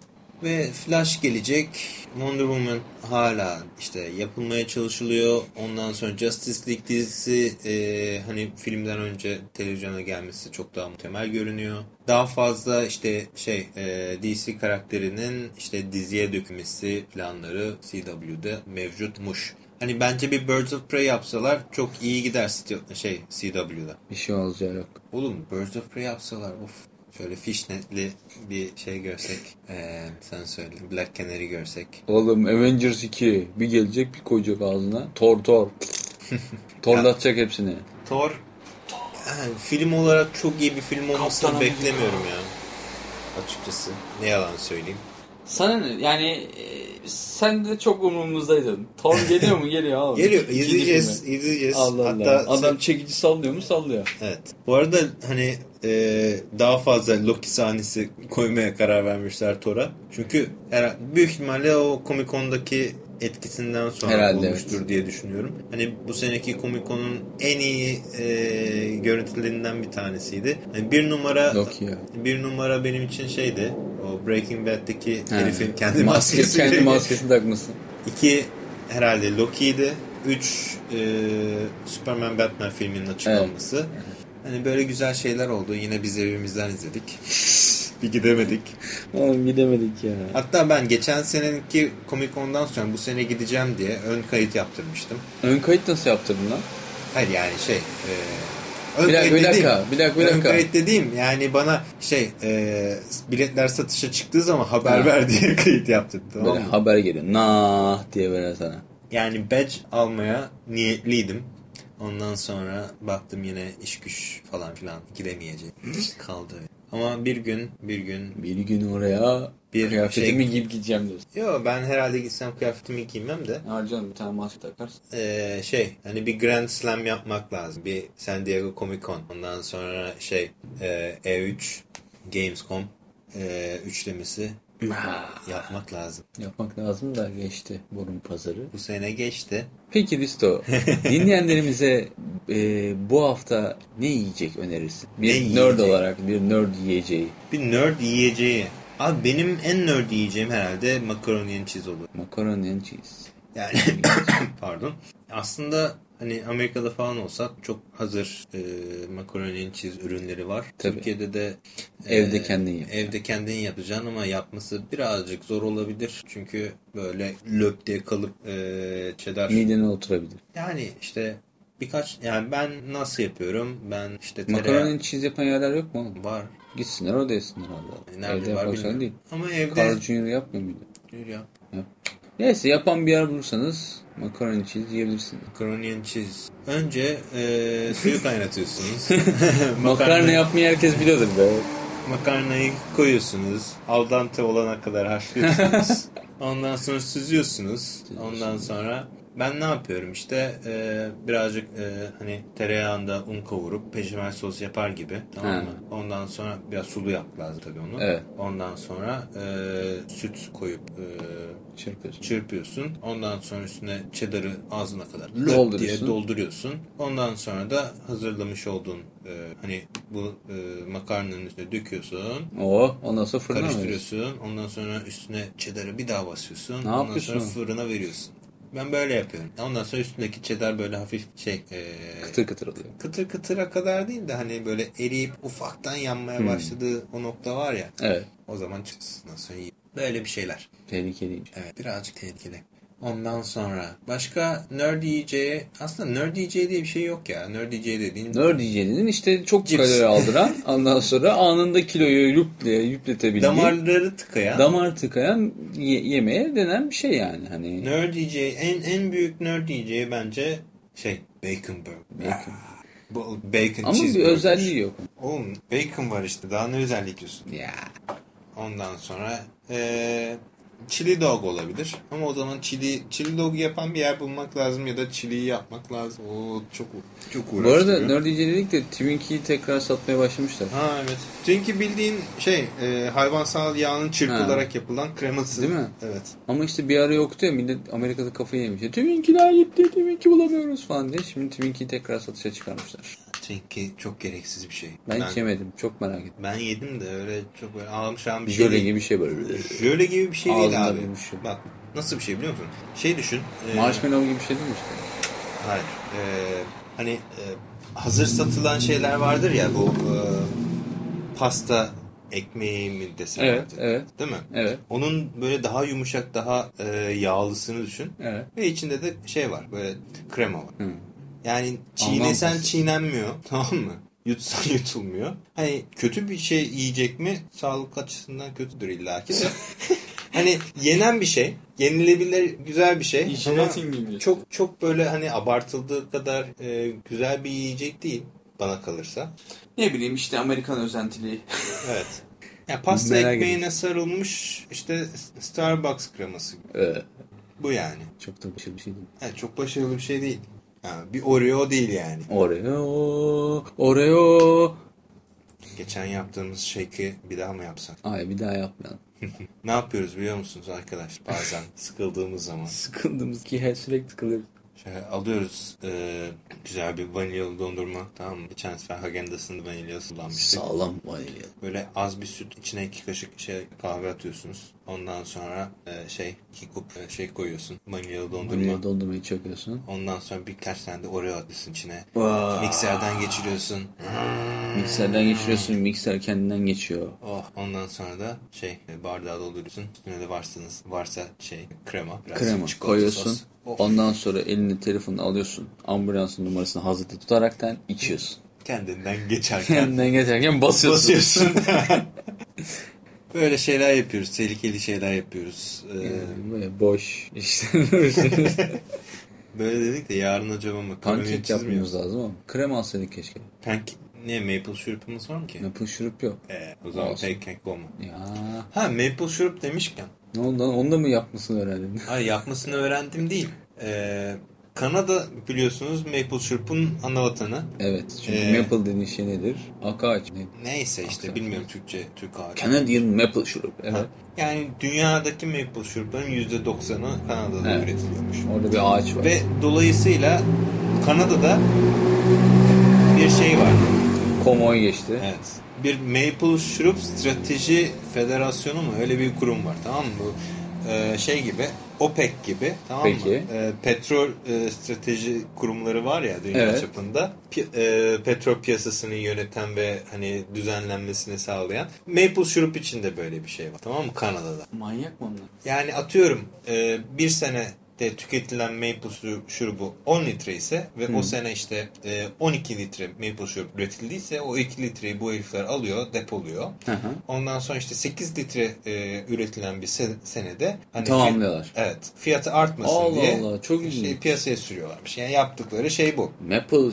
Ve Flash gelecek. Wonder Woman hala işte yapılmaya çalışılıyor. Ondan sonra Justice League dizisi e, hani filmden önce televizyona gelmesi çok daha muhtemel görünüyor. Daha fazla işte şey e, DC karakterinin işte diziye dökülmesi planları CW'de mevcutmuş. Hani bence bir Birds of Prey yapsalar çok iyi gider şey CW'da. Bir şey olacağı yok. Oğlum Birds of Prey yapsalar of. Şöyle fishnetli bir şey görsek. Ee, sen söyle. Black Canary görsek. Oğlum Avengers 2 bir gelecek bir koyacak ağzına. Thor Thor. Torlatacak hepsini. Thor yani film olarak çok iyi bir film olmasını Kaptan beklemiyorum ya. Açıkçası. Ne yalan söyleyeyim. Sana ne? Yani e, sen de çok umurumuzdaydın. Thor geliyor mu? Geliyor abi. Geliyor. İzleyeceğiz. izleyeceğiz. Allah Hatta Allah. Adam çekici sallıyor mu? Sallıyor. Evet. Bu arada hani e, daha fazla Loki sahnesi koymaya karar vermişler Thor'a. Çünkü her, büyük ihtimalle o Comic Con'daki etkisinden sonra Herhalde, olmuştur diye düşünüyorum. Hani bu seneki Comic Con'un en iyi e, görüntülerinden bir tanesiydi. Hani bir numara Loki ya. bir numara benim için şeydi. O Breaking Bad'deki Ha. herifin kendi Maske- maskesi. Kendi maskesini takması. İki herhalde Loki'ydi. Üç e, Superman Batman filminin açıklanması. Hani böyle güzel şeyler oldu. Yine biz evimizden izledik. bir gidemedik. Oğlum gidemedik ya. Hatta ben geçen seneki Comic Con'dan sonra bu sene gideceğim diye ön kayıt yaptırmıştım. Ön kayıt nasıl yaptırdın lan? Hayır yani şey... E, ön Bir dakika, kayıt bir dakika, bir dakika, bir Ön dakika. kayıt dediğim yani bana şey e, biletler satışa çıktığı zaman haber Ha. ver diye kayıt yaptırdım. Tamam Böyle mı? haber geliyor. Nah diye böyle sana. Yani badge almaya niyetliydim. Ondan sonra baktım yine iş güç falan filan gidemeyecek. Kaldı. Ama bir gün bir gün Bir gün oraya Bir kıyafetimi şey- giyip gideceğim diyorsun. Yo ben herhalde gitsem kıyafetimi giymem de Harcan bir tane maske takarsın. ee, şey hani bir Grand Slam yapmak lazım. Bir San Diego Comic Con. Ondan sonra şey ee, E3 Gamescom ee, üçlemesi yapmak lazım. Yapmak lazım da geçti burun pazarı. Bu sene geçti. Peki Risto, dinleyenlerimize e, bu hafta ne yiyecek önerirsin? Bir Ne nerd yiyecek? olarak bir nerd yiyeceği. Bir nerd yiyeceği. Abi benim en nerd yiyeceğim herhalde macaroni and cheese olur. Macaroni and cheese. Yani pardon. Aslında hani Amerika'da falan olsak çok hazır e, and cheese ürünleri var. Tabii. Türkiye'de de Evde kendin yapacaksın. Evde kendin yapacaksın ama yapması birazcık zor olabilir. Çünkü böyle löp diye kalıp e, cheddar. Midene oturabilir. Yani işte birkaç yani ben nasıl yapıyorum? Ben işte tereyağı and cheese yapan yerler yok mu var. Gitsinler orada yesinler Allah. Nerede Evde var bilmiyorum. değil. Ama evde Carl Jr. yapmıyor muydu? Dur ya. Neyse yapan bir yer bulursanız Makarna cheese yiyebilirsin. Macaroni and cheese. Önce e, suyu kaynatıyorsunuz. Makarna yapmayı herkes biliyordur be. Makarnayı koyuyorsunuz. Al dente olana kadar haşlıyorsunuz. Ondan sonra süzüyorsunuz. Ondan sonra ben ne yapıyorum işte e, birazcık e, hani tereyağında un kavurup peşimel sos yapar gibi tamam mı? Ondan sonra biraz sulu yap lazım tabii onu. Evet. Ondan sonra e, süt koyup e, Çırpıyorsun. çırpıyorsun. Ondan sonra üstüne cheddar'ı ağzına kadar Dolduruyorsun. diye dolduruyorsun. Ondan sonra da hazırlamış olduğun e, hani bu e, makarnanın üstüne döküyorsun. Oo, ondan sonra fırına? Karıştırıyorsun. Ondan sonra üstüne cheddar'ı bir daha basıyorsun. Ne Ondan yapıyorsun sonra fırına veriyorsun. Ben böyle yapıyorum. Ondan sonra üstündeki cheddar böyle hafif şey e, Kıtır kıtır oluyor. kıtır kıtıra kadar değil de hani böyle eriyip ufaktan yanmaya Hmm. başladığı o nokta var ya. Evet. O zaman çıksın. Sonra iyi. Böyle bir şeyler. Tehlikeliymiş. Evet birazcık tehlikeli. Ondan sonra başka nerd yiyeceği aslında nerd yiyeceği diye bir şey yok ya. Nerd yiyeceği dediğin Nerd yiyeceğinin işte çok Cips. kalori aldıran ondan sonra anında kiloyu yüple, yükletebildiği damarları tıkayan damar tıkayan ye- yemeğe denen bir şey yani. Hani nerd yiyeceği en en büyük nerd yiyeceği bence şey bacon burger. Bacon. Bu bacon ama bir özelliği yok. Oğlum bacon var işte daha ne özellik diyorsun. Ya. Ondan sonra eee chili dog olabilir. Ama o zaman chili chili dog yapan bir yer bulmak lazım ya da chiliyi yapmak lazım. O çok çok Bu arada uğraştırıyor. Nerd dedik de Twinkies tekrar satmaya başlamışlar. Ha evet. Çünkü bildiğin şey e, hayvansal yağın çırpılarak yapılan kreması. Değil mi? Evet. Ama işte bir ara yoktu ya millet Amerika'da kafayı yemiş. Ya, Twinkies'ler gitti, Twinkie bulamıyoruz falan diye. Şimdi Twinkie tekrar satışa çıkarmışlar. Çünkü çok gereksiz bir şey. Ben, hiç yemedim. Çok merak ettim. Ben yedim de öyle çok böyle ağlamış ağlamış bir Bir şey jöle değil. gibi bir şey böyle. Jöle gibi bir şey değil Ağzında abi. büyümüş şey. Bak nasıl bir şey biliyor musun? Şey düşün. e, Marshmallow gibi bir şey değil mi işte? Hayır. E, hani e, hazır satılan şeyler vardır ya bu e, pasta ekmeği mi desem Evet, artık. evet. Değil mi? Evet, Onun böyle daha yumuşak, daha e, yağlısını düşün. evet. Ve içinde de şey var, böyle krema var. Hı. Yani çiğnesen çiğnenmiyor, tamam mı? Yutsan yutulmuyor. Hani kötü bir şey yiyecek mi? Sağlık açısından kötüdür illaki de. hani yenen bir şey, yenilebilir güzel bir şey. Ama sinmeyecek. çok çok böyle hani abartıldığı kadar e, güzel bir yiyecek değil bana kalırsa. Ne bileyim işte Amerikan özentiliği. Evet. Ya pasta Merak ekmeğine sarılmış işte Starbucks kreması. Evet. Bu yani. Çok da başarılı bir şey değil. Yani çok başarılı bir şey değil. Yani bir Oreo değil yani. Oreo, Oreo. Geçen yaptığımız shake'i bir daha mı yapsak? Ay bir daha yapmayalım. Ne yapıyoruz biliyor musunuz arkadaş? Bazen sıkıldığımız zaman. Sıkıldığımız ki her sürekli sıkılıyoruz. Şöyle alıyoruz e, güzel bir vanilyalı dondurma tamam mı? Geçen sefer Häagen-Dazs'ın vanilyası kullanmıştık. Sağlam vanilya. Böyle az bir süt içine iki kaşık şey kahve atıyorsunuz. Ondan sonra e, şey iki kup e, şey koyuyorsun. Vanilyalı dondurma. Vanilya dondurmayı çakıyorsun. Ondan sonra birkaç tane de Oreo atıyorsun içine. Vay. Mikserden geçiriyorsun. Mikserden geçiriyorsun, mikser kendinden geçiyor. Oh, ondan sonra da şey e, bardağa dolduruyorsun. Üstüne de varsanız varsa şey krema. Biraz Krema koyuyorsun. sos. Of, Ondan sonra elini telefonunu alıyorsun. Ambulansın numarasını hazırda tutaraktan içiyorsun. kendinden geçerken Kendinden geçerken basıyorsun. basıyorsun. Böyle şeyler yapıyoruz. Tehlikeli şeyler yapıyoruz. Ee, Yani böyle boş işte. böyle dedik de yarın acaba makaroni Pankek yapmamız lazım ama. Krema alsaydık keşke. Pankek ne maple şurupumuz var mı ki? Maple şurup yok. Ee, o zaman Olsun. pancake olma. Ya Ha maple şurup demişken. ne oldu? Onu da mı yapmasını öğrendin? Hayır yapmasını öğrendim değil. Ee, Kanada biliyorsunuz maple şurupun ana vatanı. evet. Çünkü Ee, maple dediğin şey nedir? Ak ağaç. Ne? Neyse işte bilmiyorum Türkçe Türk ağacı. Canadian maple şurup. Evet. Yani dünyadaki maple şurupların %90'ı Kanada'da Evet. üretiliyormuş. Orada bir ağaç var. Ve dolayısıyla Kanada'da bir şey var. Komoy geçti. Evet. Bir Maple Şurup Strateji Federasyonu mu? Öyle bir kurum var tamam mı? Bu e, şey gibi OPEC gibi tamam Peki. mı? E, petrol e, strateji kurumları var ya dünya Evet. çapında. Pi- e, petrol piyasasını yöneten ve hani düzenlenmesini sağlayan. Maple Şurup için de böyle bir şey var tamam mı? Kanada'da. Manyak mı onlar? Yani atıyorum e, bir sene de tüketilen maple şuru- şurubu 10 litre ise ve o sene işte e, 12 litre maple şurup üretildiyse o 2 litreyi bu herifler alıyor, depoluyor. Hı hı. Ondan sonra işte 8 litre e, üretilen bir se- senede hani Tamamlıyorlar. fi- evet. Fiyatı artmasın Allah diye Allah, çok ilginç. piyasaya sürüyorlarmış. Yani yaptıkları şey bu. Maple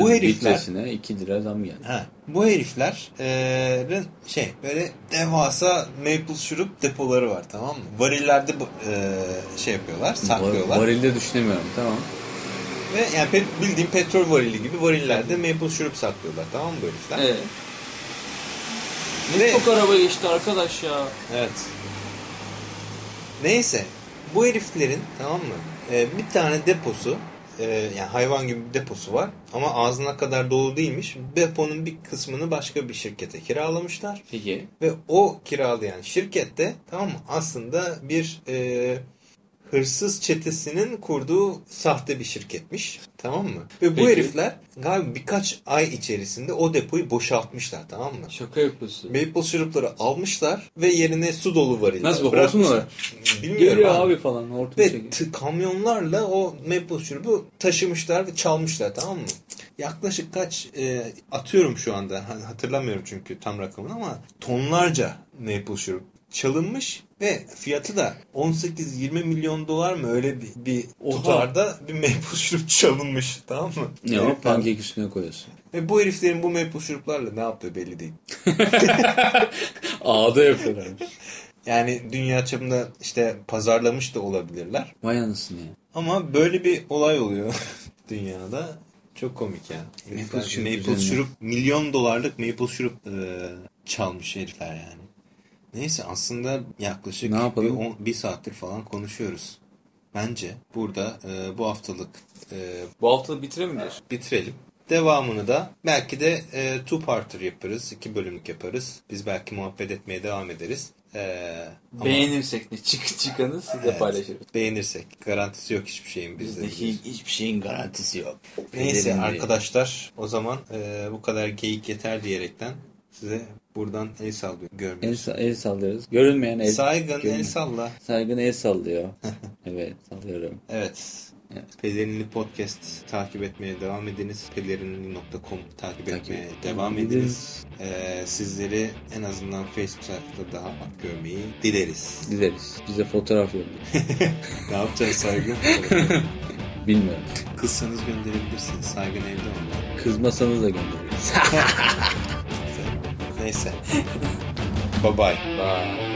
Bu herifler- litresine 2 lira zam geldi. Ha, bu heriflerin şey böyle devasa maple şurup depoları var tamam mı? Varillerde e, şey yapıyorlar, saklıyorlar. Var- Varilde düşünemiyorum tamam. Ve yani pe- bildiğin petrol varili gibi varillerde maple şurup saklıyorlar tamam mı bu herifler? Evet. Ve- çok araba geçti arkadaş ya. Evet. Neyse. Bu heriflerin tamam mı? e, bir tane deposu e, yani hayvan gibi bir deposu var ama ağzına kadar dolu değilmiş. Deponun bir kısmını başka bir şirkete kiralamışlar. Peki. Ve o kiralayan şirkette tamam mı? Aslında bir e, hırsız çetesinin kurduğu sahte bir şirketmiş. Tamam mı? Ve bu Peki. herifler galiba birkaç ay içerisinde o depoyu boşaltmışlar tamam mı? Şaka yapıyorsun. Maple şurupları almışlar ve yerine su dolu variller Nasıl. Hortum mu? Bilmiyorum Geliyor abi. abi falan hortum Ve kamyonlarla o maple şurubu taşımışlar ve çalmışlar tamam mı? Yaklaşık kaç e, atıyorum şu anda hani hatırlamıyorum çünkü tam rakamını ama tonlarca maple şurup çalınmış ve fiyatı da 18-20 milyon dolar mı öyle bir, bir Oha. tutarda bir maple şurup çalınmış tamam mı? Ne o? Pankek üstüne koyuyorsun. Ve bu heriflerin bu maple şuruplarla ne yaptığı belli değil. Ağda yapıyorlarmış. Yani dünya çapında işte pazarlamış da olabilirler. Vay anasını ya. Ama böyle bir olay oluyor dünyada. Çok komik yani. Maple Maple, şurup maple şurup milyon dolarlık maple şurup e, çalmış herifler yani. Neyse aslında yaklaşık Ne yapalım? bir, on- bir saattir falan konuşuyoruz. Bence burada e, bu haftalık e, Bu hafta bitirebilir. bitirelim. Devamını da belki de e, two parter yaparız. iki bölümlük yaparız. Biz belki muhabbet etmeye devam ederiz. E, ama- Beğenirsek ne çık çıkanı size Evet. paylaşırız. Beğenirsek. Garantisi yok hiçbir şeyin bizde. Bizdeki hiçbir şeyin garantisi yok. Neyse diye. arkadaşlar o zaman e, bu kadar geyik yeter diyerekten size buradan el sallıyor. El, Görmüyoruz. sa- el sallıyoruz. Görünmeyen el. Saygın el görünmeyen. salla. Saygın el sallıyor. evet sallıyorum. Evet. Evet. Pelerinli Podcast takip etmeye devam ediniz. Pelerinli.com takip, Takip etmeye devam ediniz. E, sizleri en azından Facebook sayfada daha ak görmeyi dileriz. Dileriz. Bize fotoğraf yollayın. ne yapacağız Saygın? Bilmiyorum. Kızsanız gönderebilirsiniz. Saygın evde ondan. Kızmasanız da göndeririz. Neyse. bye bye. Bye.